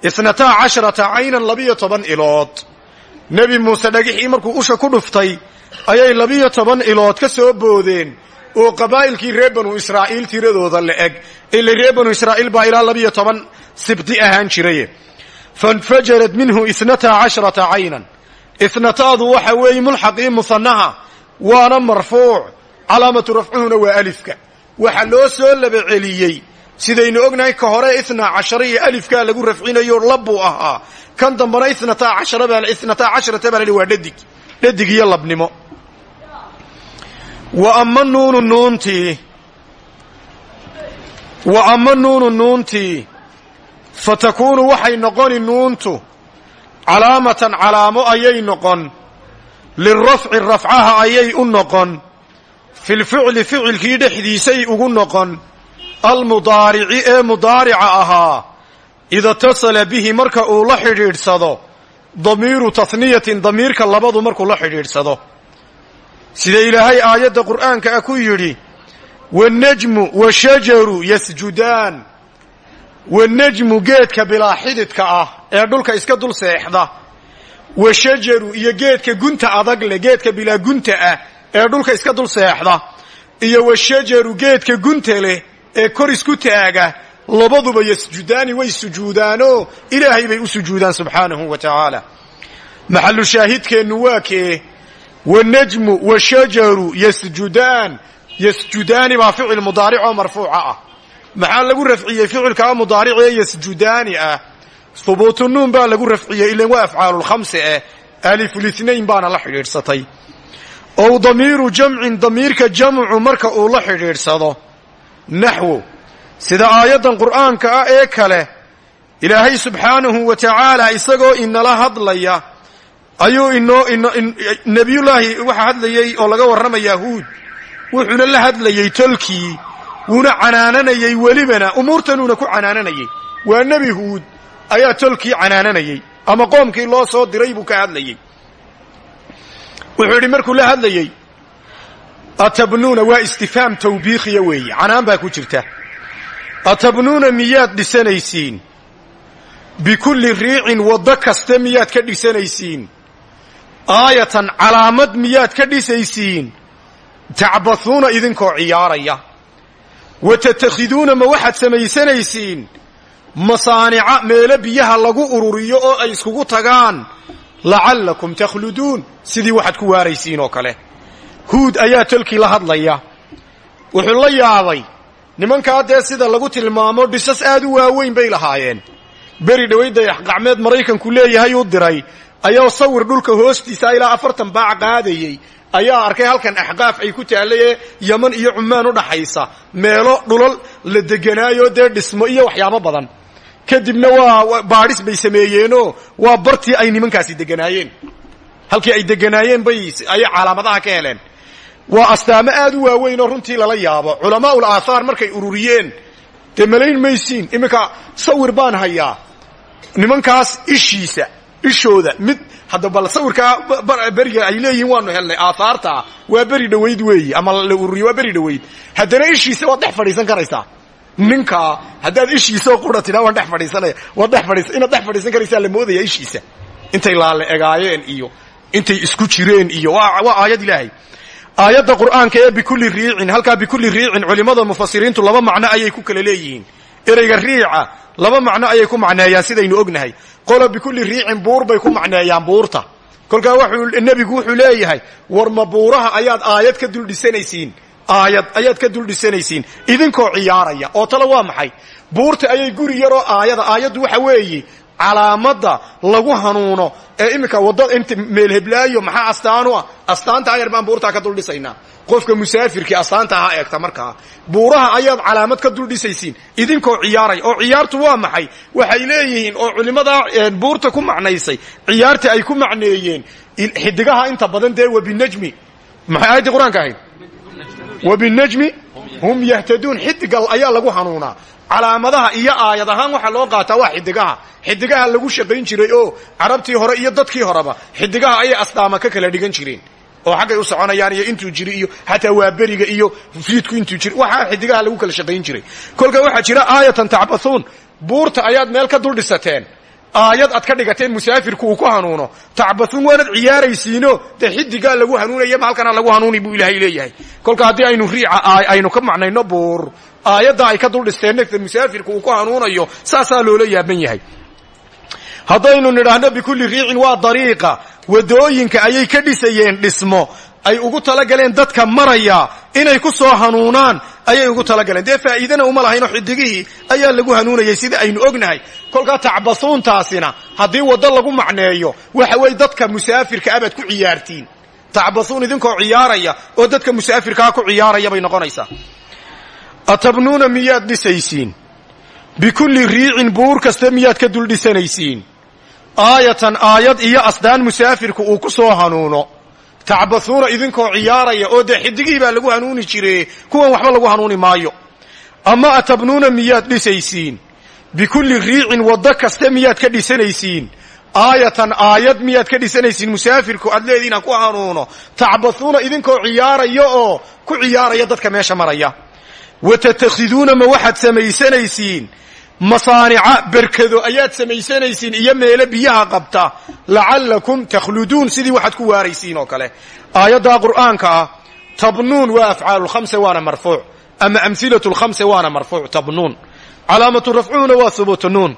S1: Isnataa casharata caynan labiyo toban ilood. Nebi muuse dhagixii markuu usha ku dhuftay ayay labiyo toban ilood ka soo boodeen oo qabaa'ilkii reer banu israa'iil tiradooda la eg. Ila reer banu israa'iil baa ilaa labiyo toban sibti ahaan jiraye. Fanfajarad minhu isnataa casharata caynan. Isnataadu waxa weeye mulxaqii musanaha waana marfuuc. Calaamatu rafcuhuna waa alifka waxa loo soo laba celiyey sidaynu ognahay ka hore itnaa cashara iyo alifkaa lagu rafcinayo labbuu ahaa. Kan dambana itnataa cashara baa itnataa casharata baa la waa dhadig. Dhadig iyo labnimo wa ama nuunu nuuntii wa ama nuunu nuuntii fa takuunu waxay noqoni nuuntu. Calaamatan calaamo ayay noqon. Lirafci rafcaha ayay u noqon. Filficli ficilkii dhexdiisay ugu noqon. Almudaarici ee mudaarica ahaa. Ida tasala bihi marka uu la xidhiidhsado. Damiiru tahniyatin damiirka labadu markuu la xidhiidhsado sida ilaahay aayadda qur'aanka ah ku yidhi wanajmu washajaru yasjudaan. Wanajmu geedka bilaa xididka ah ee dhulka iska dul seexda. Washajaru iyo geedka gunta adag leh geedka bilaa gunta ah ee dhulka iska dul seexda. Iyo washajaru geedka gunta leh ee kor isku taaga labaduba yasjudaani way sujuudaanoo ilaahay bay u sujuudaan subxaanahu wa tacaala maxalu shaahidkeennu waa kee wanajmu washajaru yasjudaan. Yasjudaani baa ficil mudaaric oo marfuuca ah. Maxaa lagu rafciyey ficilkaa mudaaric ee yasjudaani ah. Hubuutu nuun baa lagu rafciyey ilan waa afcaalulkhamse eh. Alifulithnayn baana la xidhiidhsatay ow damiiru jamcin damiirka jamcu marka uu la xidhiidhsado naxwo sida aayaddan qur'aanka ah ee kale ilaahay subxaanahu wa tacaala isagoo inala hadlaya ayuu inoo nebiyullaahi waxaa hadlayey oo laga warramayaa huud. Wuxuuna la hadlayey tolkii wuuna canaananayey welibana umuurtanuuna ku canaananayey waa nebi huud ayaa tolkii canaananayey ama qoomkii loo soo diray buu ka hadlayey wuxuu yidhi markuu la hadlayey atabnuuna waa istifhaam tawbiikhiya weeye canaan baa ku jirta. Atabnuuna miyaad dhisanaysiin? Bikulli riicin waddo kaste miyaad ka dhisanaysiin aayatan calaamad miyaad ka dhisaysiin. Tacbathuuna idinkoo ciyaaraya. Wa tatakhiduuna ma waxaad samaysanaysiin. Masaanica meelo biyaha lagu ururiyo oo ay iskugu tagaan. Lacallakum takhluduun. Sidii waxaad ku waaraysiin oo kale. Huud ayaa tolkii la hadlaya. Wuxuu la yaabay nimankaa dee sida lagu tilmaamo dhisas aad u waaweyn bay lahaayeen. Beri dhowayd dayaxqacmeed maraykanku leeyahay uu diray ayaa sawir dhulka hoostiisa ilaa afartan baac qaadayey. Ayaa arkay halkan axqaaf ay ku taallay ee yaman iyo cumaan u dhaxaysa. Meelo dhulal la deganaayo dee dhismo iyo waxyaabo badan. Kadibna waa baadhis bay sameeyeenoo waa bartii ay nimankaasi deganaayeen. Halkii ay deganaayeen bay ayay calaamadaha ka heleen. Waa astaamo aad u waaweyn oo runtii lala yaabo. Culamaa'ul aathaar markay ururiyeen dee malayn maysiin iminka sawir baan hayaa. Nimankaas ishiisa ishooda. Mid hadda bal sawirkaa beriga ay leeyihiin waanu helnay aathaartaa waa beri dhowayd weeyi ama la ururiye waa beri dhowayd haddana ishiisa waad dhex fadhiisan karaysaa ninkaa haddaad ishiisaoo qura tidhaa waan dhex fadhiisanaya waad dhex fadhiis inaad dhex fadhiisan karaysaa la moodaya ishiisa. Intay laale egaayeen iyo intay isku jireen iyo waa aayad ilaahay. Aayadda qur'aanka ee bikulli riicin halkaa bikulli riicin culimmada mufasiriintu laba macno ayay ku kala leeyihiin. Ereyga riica laba macno ayay ku macneeyaan sidaynu ognahay qola bikulli riicin buur bay ku macneeyaan buurta. Kolkaa wuxuu nebigu wuxuu leeyahay war ma buuraha ayaad aayad ka dul dhisanaysiin aayad ayaad ka dul dhisanaysiin idinkoo ciyaaraya. Oo tale waa maxay? Buurta ayay guri yaroo aayada aayaddu waxa weeye calaamadda lagu hanuuno ee iminka waddada inta meelheblaayo maxaa astaanu ah? Astaanta ayar baan buurtaa ka dul dhisaynaa qofka musaafirkii astaanta ha eegta markaa buuraha ayaad calaamad ka dul dhisaysiin idinkoo ciyaaraya oo ciyaartu waa maxay? Waxay leeyihiin oo culimmadaa buurta ku macnaysay ciyaarta ay ku macneeyeen xidigaha inta badan dee wabinajmi maxay aayaddii qur'aanka ahayd? Wabinajmi hum yahtaduun xidigal ayaa lagu hanuunaa calaamadaha iyo aayad ahaan waxaa loo qaataa waa xidigaha. Xidigaha lagu shaqayn jiray oo carabtii hore iyo dadkii horeba xidigaha ayay asdaama ka kala dhigan jireen. Oo xaggay u soconayaan iyo intuu jiri iyo xataa waa beriga iyo fiidku intuu jiri. Waxaa xidigaha lagu kala shaqayn jiray. Kolka waxaa jira aayatan tacbathuun buurta ayaad meel ka dul dhisateen aayad aad ka dhigateen musaafirku uu ku hanuuno. Tacbathuun waanad ciyaaraysiino. Dee xidigaa lagu hanuunaya ma halkana lagu hanuuni buu ilaahay leeyahay. Kolka haddii aynu riica aynu ka macnayno buur aayadda ay ka dul dhisteen nafta musaafirku uu ku hanuunayo saasaa loola yaaban yahay. Haddaynu nidhaahno bikulli riicin waa dariiqa. Wadooyinka ayay ka dhisayeen dhismo ay ugu talagaleen dadka maraya inay ku soo hanuunaan ayay ugu talagaleen. Dee faa'iidana uma lahaynoo xidigihii ayaa lagu hanuunayay sida aynu ognahay. Kolkaa tacbasuuntaasina haddii waddo lagu macneeyo waxa weeye dadka musaafirka abaad ku ciyaartiin. Tacbasuun idinkoo ciyaaraya oo dadka musaafirkaa ku ciyaaraya bay noqonaysaa. Atabnuuna miyaad dhisaysiin? Bikulli riicin buur kaste miyaad ka dul dhisanaysiin aayatan aayad iyo asdaan musaafirku uu ku soo hanuuno tacbathuuna idinkoo ciyaaraya oo dee xidigihii baa lagu hanuuni jire kuwan waxba lagu hanuuni maayo. Ama atabnuuna miyaad dhisaysiin? Bikulli riicin waddo kaste miyaad ka dhisanaysiin? Aayatan aayad miyaad ka dhisanaysiin? Musaafirku aad leediin ha ku hanuuno. Tacbathuuna idinkoo ciyaaraya oo ku ciyaaraya dadka meesha maraya. Wa tatakhiduuna ma waxaad samaysanaysiin masaanica berkado ayaad samaysanaysiin iyo meelo biyaha qabta lacallakum takhluduun. Sidii waxaad ku waaraysiin oo kale. Aayaddaa qur'aanka ah tabnuun waa afcaalu lkhamse waana marfuuc. Ama amhilatu lkhamse waana marfuuc tabnuun. Calaamatu rafcuhuna waa hubuutu nuun.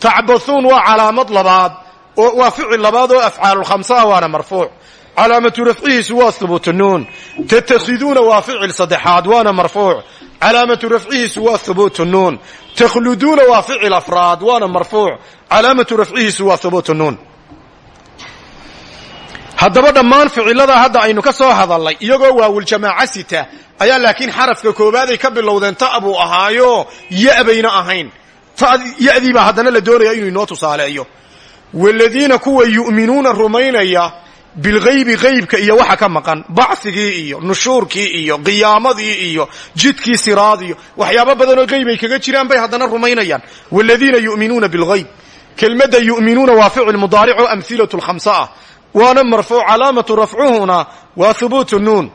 S1: Tacbathuun waa calaamad labaad waa ficil labaad oo afcaalulkhamsa ah waana marfuuc. Calaamatu rafcihiisu waa hubuutu nuun. Tatakhiduuna waa ficil saddexaad waana marfuuc calaamatu rafcihiisu waa hubuutu nuun takhluduuna waa ficil afraad waana marfuuc calaamatu rafcihiisu waa hubuutu nuun haddaba dhammaan ficilada hadda aynu ka soo hadalnay iyagoo waawuljamaaca sita ayaa laakiin xarafka koobaaday ka bilowdeen ta buu ahaayo ya bayna ahayn yadii baa haddana la doonaya inuu inoo tusaaleeyo waladiina kuwa yu'minuuna rumaynaya bilghaybi haybka iyo waxa ka maqan bacigii iyo nushuurkii iyo qiyaamadii iyo jidkii siraad iyo waxyaabo badanoo hayb ay kaga jiraan bay haddana rumaynayaan. Waladiina yu'minuuna bilghayb kelmadda yu'minuuna waa ficil mudaaric oo amhilatu lkhamsa ah. Waana marfuuc calaamatu rafcuhuna waa hubuutu nuun.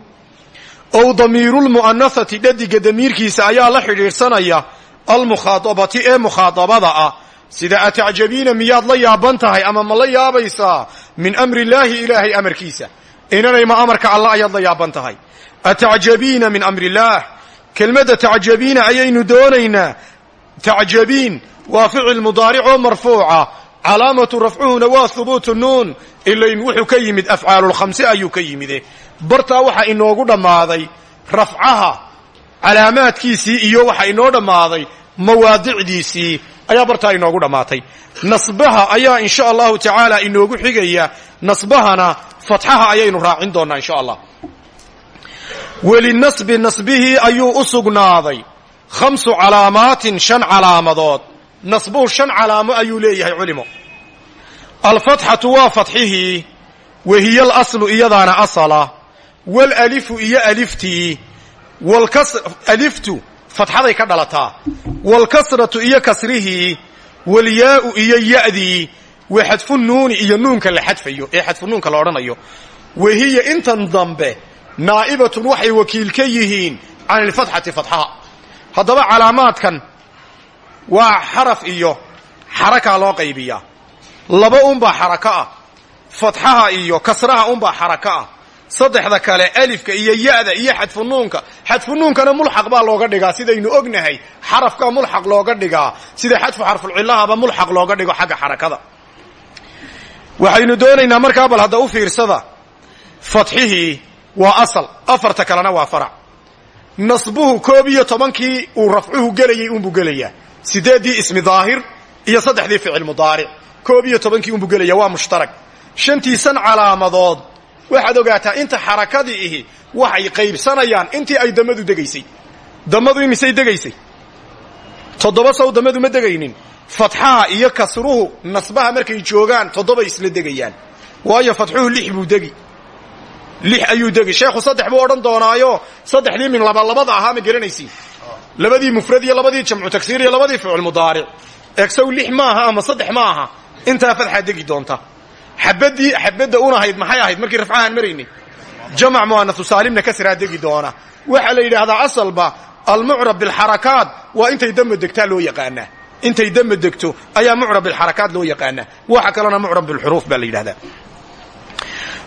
S1: Ow damiirulmu'anasati dhadiga damiirkiisa ayaa la xidhiidhsanaya almukhaadabati ee mukhaadabada ah sida atacjabiina miyaad la yaaban tahay ama ma la yaabaysaa? Min amri illaahi ilaahay amarkiisa. Inanay ma amarka alla ayaad la yaaban tahay. Atacjabiina min amri illaah kelmadda tacjabiina ayaynu doonaynaa. Tacjabiin waa ficil mudaaric oo marfuuca. Calaamatu rafcuhuna waa hubuutu nuun. Ilayn wuxuu ka yimid afcaalulkhamse ayuu ka yimide. Bartaa waxaa inoogu dhammaaday rafcaha calaamaadkiisii iyo waxaa inoo dhammaaday mawaadicdiisii ayaa bartaa inoogu dhammaatay. Nasbaha ayaa insha allahu tacaala inoogu xigaya. Nasbahana fatxaha ayaynu raacin doonnaa insha allah. Welinasbi nasbihii ayuu u sugnaaday. Khamsu calaamaatin shan calaamadood. Nasbuhu shan calaamo ayuu leeyahay culimo. Alfatxatu waa fatxihii wahiya alaslu iyadaana asala. Walalifu iyo aliftii. Aliftu fatxaday ka dhalataa. Waalkasratu iyo kasrihii walyaau iyo ya'dii wa xadfu nuuni iyo nuunka la xadfayo ee xadfu nuunka la odhanayo. Wahiya intan dambe naa'ibatun waxay wakiil ka yihiin can ilfatxati fatxaha. Haddaba calaamaadkan waa xaraf iyo xarakaa loo qaybiyaa. Laba unbaa xarako ah fatxaha iyo kasraha unbaa xarako ah saddexda kale alifka iyo ya'da iyo xadfu nuunka. Xadfu nuunkana mulxaq baa looga dhigaa sidaynu ognahay. Xarafkaa mulxaq looga dhigaa sida xadfu xarfulcillahaba mulxaq looga dhigo xagga xarakada. Waxaynu doonaynaa markaa bal hadda u fiirsada fatxihii waa asal afarta kalena waa farac. Nasbuhu koob iyo tobankii uu rafcuhu gelayay unbuu gelayaa. Sideeddii ismi daahir iyo saddexdii ficil mudaaric. Koob iyo tobankii unbuu gelaya waa mushtarag. Shantiisan calaamadood waxaad ogaataa inta xarakadii ihi waxay qaybsanayaan intii ay damadu degaysay. Damadu imisay degaysay. Toddoba sow damadu ma degaynin. Fatxaha iyo kasruhu nasbaha markay joogaan toddobay isla degayaan. Waayo fatxuhu lix buu degi. Lix ayuu degi. Sheekhu saddex buu odhan doonaayo saddexdii min labalabada ahaa ma garanaysiin labadii mufrad iyo labadii jamcu tagsiir iyo labadii ficil mudaaric. Egsow lix maaha ama saddex ma aha. Intaa fadxaa degi doonta xabadii xabadda unahayd maxay ahayd? Markii rafcahaan maraynay jamac mu'anasu saalimna kasraa degi doona. Waxaa la yidhaahdaa asalba almucrab bilxarakaat waa intay dama degtaa loo yaqaanaa. Intay dama degto ayaa mucrab bilxarakaat loo yaqaanaa. Waxa kalena mucrab bilxuruuf baa la yidhahdaa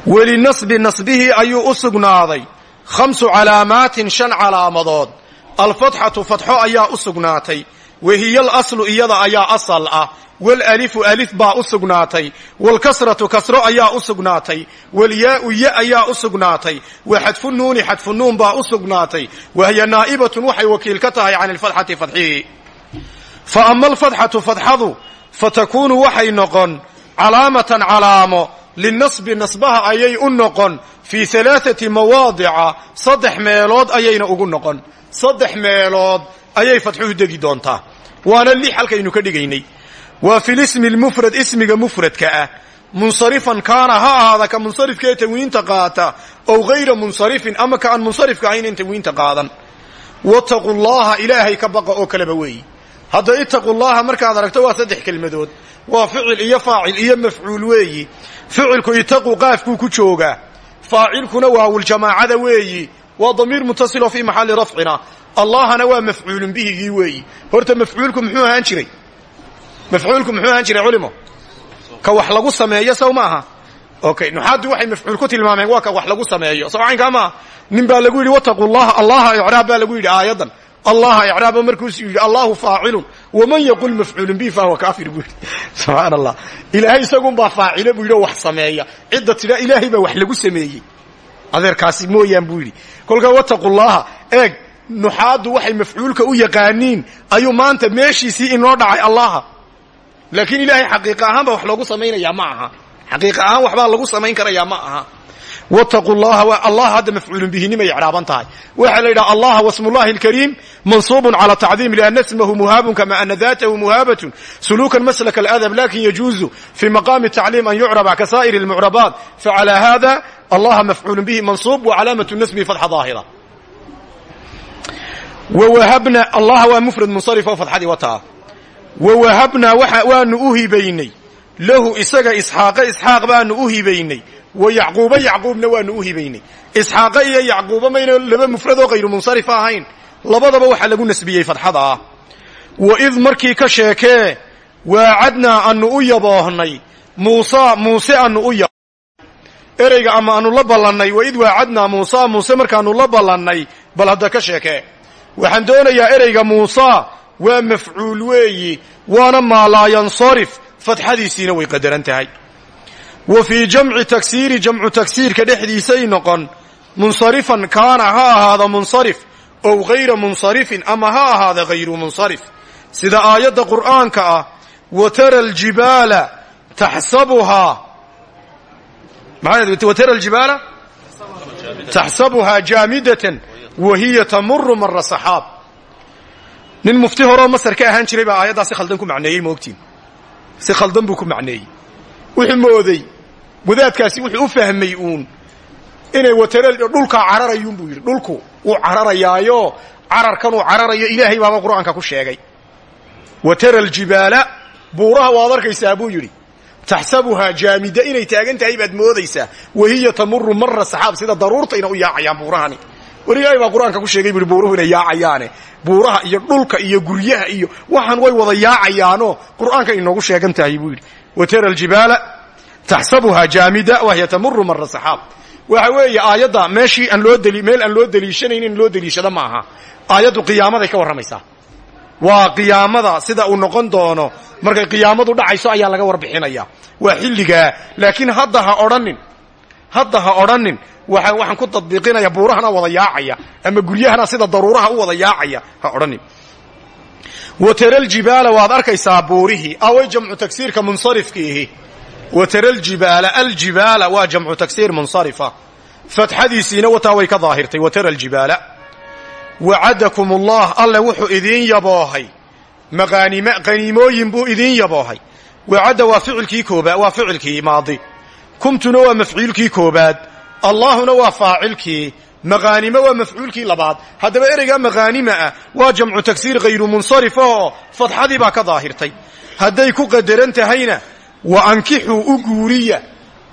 S1: welinasbi nasbihii ayuu u khamsu calaamaatin shan calaamadood. Alfatxatu fatxo ayaa u sugnaatay wahiya alaslu iyada ayaa asal ah. Walalifu alif baa u sugnaatay. Waalkasratu kasro ayaa u sugnaatay. Walyaau ya ayaa u sugnaatay. Wa xadfu nuuni xadfu nuun baa u sugnaatay. Wahiya naa'ibatun waxay wakiil ka tahay can ilfatxati fadxihi fa ama alfatxatu fadxadu fatakuunu waxay noqon calaamatan calaamo. Linasbi nasbaha ayay u noqon. Fii alaaati mawaadica saddex meelood ayayna ugu noqon. Saddex meelood ayay fatxuhu degi doontaa waana lix halkaynu ka dhigaynay. Waa fi lismi lmufrad ismiga mufradka ah. Munsarifan kaana ha ahaada ka munsarifkaee tanwiinta qaata ow hayra munsarifin ama ka aan munsarifka ahayn in tanwiinta qaadan. Wataqu llaha ilaahay ka baqa oo kaleba weeyi. Hadda itaqu llaha markaad aragto waa saddex kelmadood. Waa ficil iyo faacil iyo mafcuul weeyi. Ficilku itaqu qaafkuu ku joogaa. Faacilkuna waawuljamaacada weeyi waa damiir mutasiloo fii maxalli rafcina allahana waa mafcuulun bihigii weeyi horta mafcuulku muxuu ahaan jiray? Mafcuulku muxuu ahaan jiray culimo? Ka wax lagu sameeyo sow maaha okay nuxaaddu waxay mafcuul ku tilmaameen waa ka wax lagu sameeyo. Socaynkaa maa nin baa lagu yidhi wataquu llaha allaha icraab baa lagu yidhi aayadan. Allaha icraaba markuusu yidhi allahu faacilun waman yaqul mafcuulun bi fahuwa kaafir buu yidhi. Subxaan allah ilaahay isagunbaa faacile buu yidhi oo wax sameeya. Cidda tidha ilaahay baa wax lagu sameeyey adeerkaasi mooyaan buu yidhi. kolkaa wataquu llaha eeg nuxaaddu waxay mafcuulka u yaqaaniin ayuu maanta meeshiisii inoo dhacay allaha laakiin ilaahay xaqiiqa ahaan wax loogu samaynayaa ma aha. Xaqiiqa ahaan waxbaa lagu samayn karayaa ma aha. Wataquu llaha allah hadda mafcuulun bihinimay icraaban tahay. Waxaa la yidhaha allah wasmullahi alkariim mansuubun cala tacdiim lianna smahu muhaabun kama ana daatahu muhaabatun suluukan maslaka aladab laakiin yajuuzu fi maqaami tacliim an yucraba kasaa'ir almucrabaat facala hada allaha mafcuulun bihi mansuub wa calaamatu nasbihi fatxa daahira wawahabna allah waa mufrad munsarif oo fadxadii wataa wawahabnaa waanu u hibaynay lahu isaga isxaaqa isxaaq baanu u hibaynay wa yacquuba yacquubna waanu u hibaynay isxaaqa iyo yacquuba mayna laba mufradoo hayru munsarif ahayn labadaba waxaa lagu nasbiyey fadxada ah wa id markii ka sheekee waacadnaa anu u yaboohnay muusa muuse anu ereyga ama anu la ballannay wa id waacadnaa muusa muuse markaanu la ballannay bal hadda ka sheekee waxaan doonayaa ereyga muusa waa mafcuul weeyi waana maa laa yansarif fatxadiisiina way qadaran tahay. Wa fii jamci tagsiiri jamcu tagsiirka dhexdiisay noqon munsarifan kaana ha ahaada munsarif ow hayra munsarifin ama ha ahaada hayru munsarif. Sida aayadda qur'aanka ah wa tara aljibaala taxsabuhaa wa tara aljibaala taxsabuhaa jaamidatan wa hiya tamuru mara saxaab nin mufti horeo masar ka ahaan jiray baa aayaddaa si khaldan ku macneeyey moogtiin si khaldan buu ku macneeyey wuxuu mooday wadaadkaasi wuxuu u fahmay uun inay watareel dhulkaa cararayuun buu yidhi dhulku wuu cararayaayo cararkanuu cararayo ilaahay baaba qur'aanka ku sheegay wa tara aljibaala buuraha waad arkaysaa buu yidhi taxsabuhaa jaamida inay taagan tahay baad moodaysaa wahiya tamuru mara saxaab sida daruurtayna u yaacayaan buurahani. War ilaahay baa qur'aanka ku sheegay buui buuruhu inay yaacayaane. Buuraha iyo dhulka iyo guryaha iyo waxaan way wada yaacayaanoo qur'aanka inoogu sheegan tahay buu yidhi. Wa tara aljibaala taxsabuhaa jaamida wahiya weeye aayadda meeshii aan loo meel aan loo deliishanayn in loo deliishado ma aha aayaddu qiyaamaday ka warramaysaa waa qiyaamada sida uu noqon doono. Markay qiyaamadu dhacayso ayaa laga warbixinaya. Waa xilligaa laakiin hadda ha odhanin. Hadda ha odhanin. Waxaan ku tadbiiqinaya buurahana wada yaacaya. Ama guryahana sida daruuraha u wada yaacaya. Ha odhanin. Wa tara aljibaala waad arkaysaa buurihii away jamcu tagsiirka munsarifkiihi. Wa tara aljibaala waa jamcu tagsiir munsarifa. Fatxadiisiina wataa way ka daahirtay. Wa tara aljibaala wacadakum ullah alle wuxuu idiin yaboohay maqaanima qaniimooyin buu idiin yaboohay wacadda waa ficilkii koobaad waa ficilkii maadi kumtuna waa mafciilkii koobaad allaahuna waa faacilkii maqaanimo waa mafcuulkii labaad haddaba ereygaa maqaanima ah waa jamcu tagsiir hayru munsarif oo fadxadii baa ka daahirtay hadday ku qadaran tahayna wa ankixuu u guuriya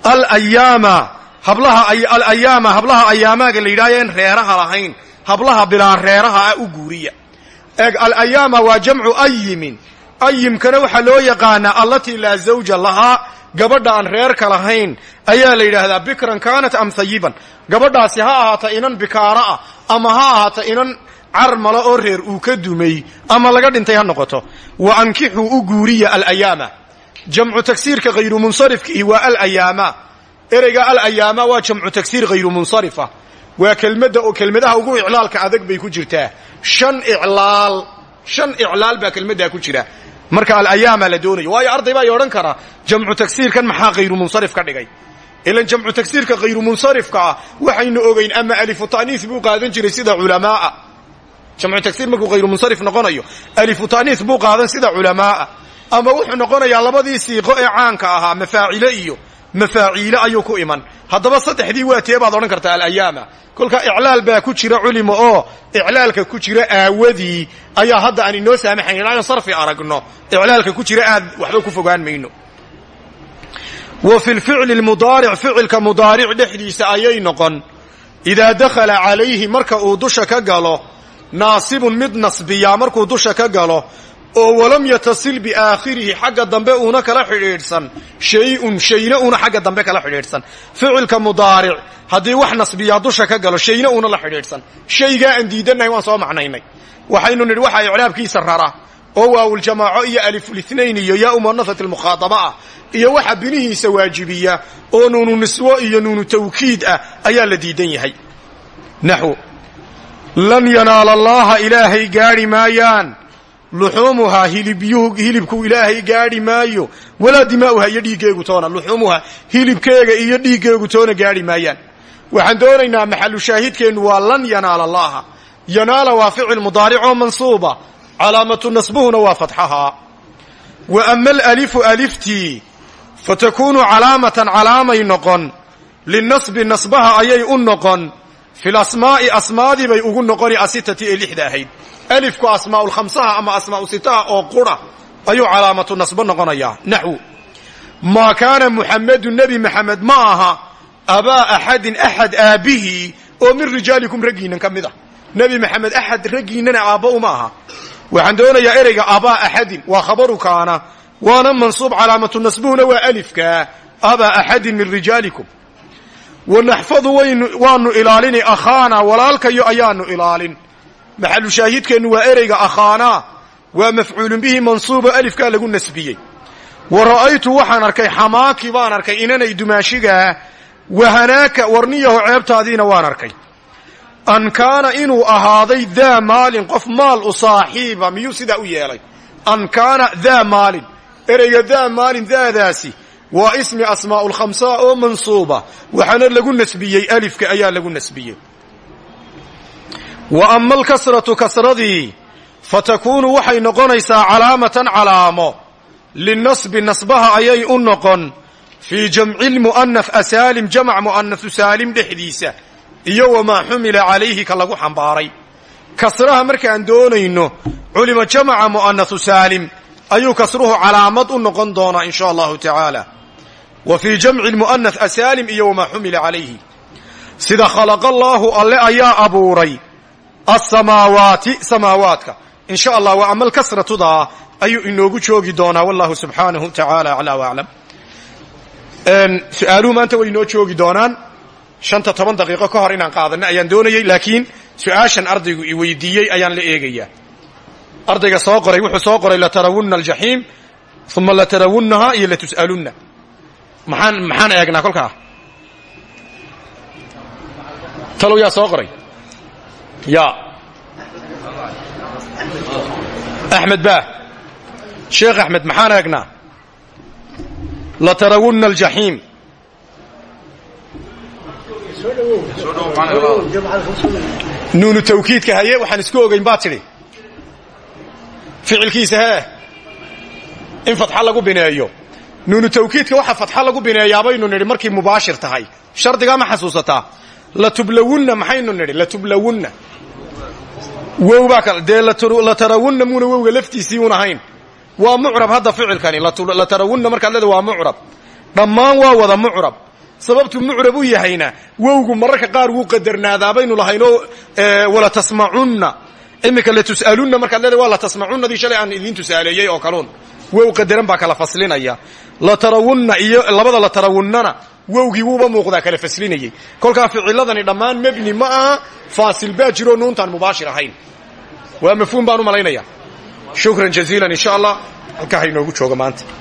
S1: alayaama hablaha alayaama hablaha ayaamaaga la yidhahyo en reeraha lahayn hablaha bilaa reeraha ah u guuriya. Eeg alayaama waa jamcu ayimin ayimkana waxaa loo yaqaanaa allatii laa zawja lahaa gabadha aan reerka lahayn. Ayaa la yidhaahdaa bikran kaanat am hayiban gabadhaasi ha ahaata inan bikaara ah ama ha ahaata inan carmala oo reer uu ka dumay ama laga dhintay ha noqoto. Wa ankixuu u guuriya alayaama jamcu tagsiirka hayru munsarifkiihi waa alayaama ereyga alayaama waa jamcu tagsiir hayru munsarifa waa kelmadda oo kelmadaha ugu iclaalka adag bay ku jirtaa. Shan iclaal shan iclaal baa kelmaddaa ku jira. Marka alayaama la doonayo. Waayo arday baa i karaa jamcu tagsiirkan maxaa hayru munsarif ka dhigay? Ilan jamcu tagsiirka hayru munsarifka ah waxaynu ogeyn ama alifu ta'niis buu qaadan jiray sida culamaaa. Jamcu tagsiir markuu hayru munsarif noqonayo alifu ta'niis buu qaadan sida culamaaa. Ama wuxuu noqonayaa labadii siiqo ee caanka ahaa mafaacile iyo mafaaciile ayuu ku iman haddaba saddexdii waa tee baad odhan kartaa alayaama. Kolka iclaal baa ku jira culimo oo iclaalka ku jira aawadii ayaa hadda aan inoo saamaxayn inaan sarfi aragno. Iclaalka ku jira aad waxba ku fogaan mayno. Wa fi lficli lmudaaric ficilka mudaaric dhexdiisa ayay noqon. Idaa dakhala calayhi marka uu dusha ka galo naasibun mid nasbiyaa markuu dusha ka galo oo walam yatasil biaakhirihi xagga dambe uuna kala xidhiidhsan. Shayun shayna uuna xagga dambe kala xidhiidhsan. Ficilka mudaaric haddii wax nasbiyaa dusha ka galo shayna uuna la xidhiidhsan. Shaygaa aan diidannahay waan soo macnaynay waxaynu nidhi waxa icraabkiisa rara. Oo waawuljamaaco iyo alifulithnayn iyo yaa umanasati lmukhaadaba ah iyo waxa binihiisa waajibiya oo nuunu niswo iyo nuunu tawkiid ah ayaa la diidan yahay. Naxwo lan yanaala allaaha ilaahay gaadhi maayaan luxuumuhaa hilibyuhu hilibku ilaahay gaadhi maayo. Walaa dimaa'uha iyo dhiiggeegu toona. Luxuumuha hilibkeega iyo dhiiggeegu toona gaadhi maayaan. Waxaan doonaynaa maxalu shaahidkeennu waa lan yanaala allaaha yanaala waa ficil mudaaricoo mansuuba. Calaamatu nasbuhuna waa fatxahaa wa ama alalifu aliftii fatakuunu calaamatan calaamay noqon. Linasbi nasbaha ayay u noqon. Fil asmaa'i asmaadii bay ugu noqoni asitati ee lixda ahayd alifku asmaa'ulkhamsaha ama asmaa'u sitaha oo qura ayuu calaamatu nasbo noqonayaa naxwu maa kaana muxammadu nebi maxamed ma aha abaa axadin axad aabbihii oo min rijaalikum raggiinnan ka mid ah. Nebi maxamed axad raggiinnana aabba uma aha. Waxaan doonayaa ereyga abaa axadin waa khabaru kaana waana mansuub calaamatu nasbuhuna waa alifka abaa axadin min rijaalikum. Wa naxfadu waanu ilaalini akhaana walaalkayo ayaanu ilaalin maxalu shaahidkeennu waa ereyga akhaanaa waa mafcuulun bihi mansuuba alifkaa lagu nasbiyey. Wa ra'aytu waxaan arkay xamaaki baan arkay inanay dumaashigaa wahanaaka warniyaho ceebtaadiina waan arkay. An kaana inuu ahaaday daa maalin qof maal u saaxiiba miyuu sidaa u yeelay? An kaana daa maalin ereyga daa maalin daadaasi waa ismi asmaa'ulkhamsa oo mansuuba waxaana lagu nasbiyey alifka ayaa lagu nasbiyey wa ama alkasratu kasradii fatakuunu waxay noqonaysaa calaamatan calaamo. Linasbi nasbaha ayay u noqon. Fii jamci lmu'anaf asaalim jamac mu'anafu saalim dhexdiisa. Iyo wamaa xumila calayhi ka lagu xambaaray. Kasraha markaan doonayno culima jamaca mu'anasu saalim ayuu kasruhu calaamad u noqon doonaa in sha allahu tacaala. Wa fii jamci lmu'anas asaalim iyo wamaa xumila calayhi. Sida khalaqa allaahu alle ayaa abuuray asamaawaati samaawaadka. In sha allah wa ama alkasratudaa ayuu inoogu joogi doonaa. Wallahu subxaanahu tacaala aclaa waaclam su'aaluhu maanta way inoo joogi doonaan. Shanta toban daqiiqo ka hor inaan qaadanno ayaan doonayey laakiin su'aashan ardaygu i weydiiyey ayaan la eegayaa. Ardayga soo qoray wuxuu soo qoray latarawunna aljaxiim uma latarawunnaha iyo latus'alunna ya axmed ba. Sheekh axmed maxaan eegnaa latarawunna aljaxiim nuunu tawkiidka haye waxaan isku ogayn baad tidhi. Ficilkiisa hee in fatxa lagu bineeyo. Nuunu tawkiidka waxa fatxa lagu bineeyaa baynu nidhi markay mubaashir tahay. Shardigaa ma xasuusataa latublawunna maxaynu nidhi? Latublawunna wow baa kale dee latarawunna muuna wowga laftiisii un ahayn. Waa mucrab hadda ficilkani latarawunna markaad leeda waa mucrab. Dhammaan waa wada mucrab. Sababtuu mucrab u yahayna wowgu mararka qaar wuu qadarnaadaa baynu lahaynoo wala tasmacunna. Iminka latus'alunna markaad leeda waa latasmacunnadii shalay aan idiin tusaaleeyey oo kaluun wow qadaran baa kala faslinaya. Latarawunna iyo labada latarawunnana wowgii wuuba muuqdaa kala faslinayey kolkaa ficiladani dhammaan mebni ma aha faasil baa jiroo nuuntaan mubaashir ahayn. Waa mafhuum baan u malaynaya. Shukran jaziilan insha allah. Halkaa ha inoogu jooga maanta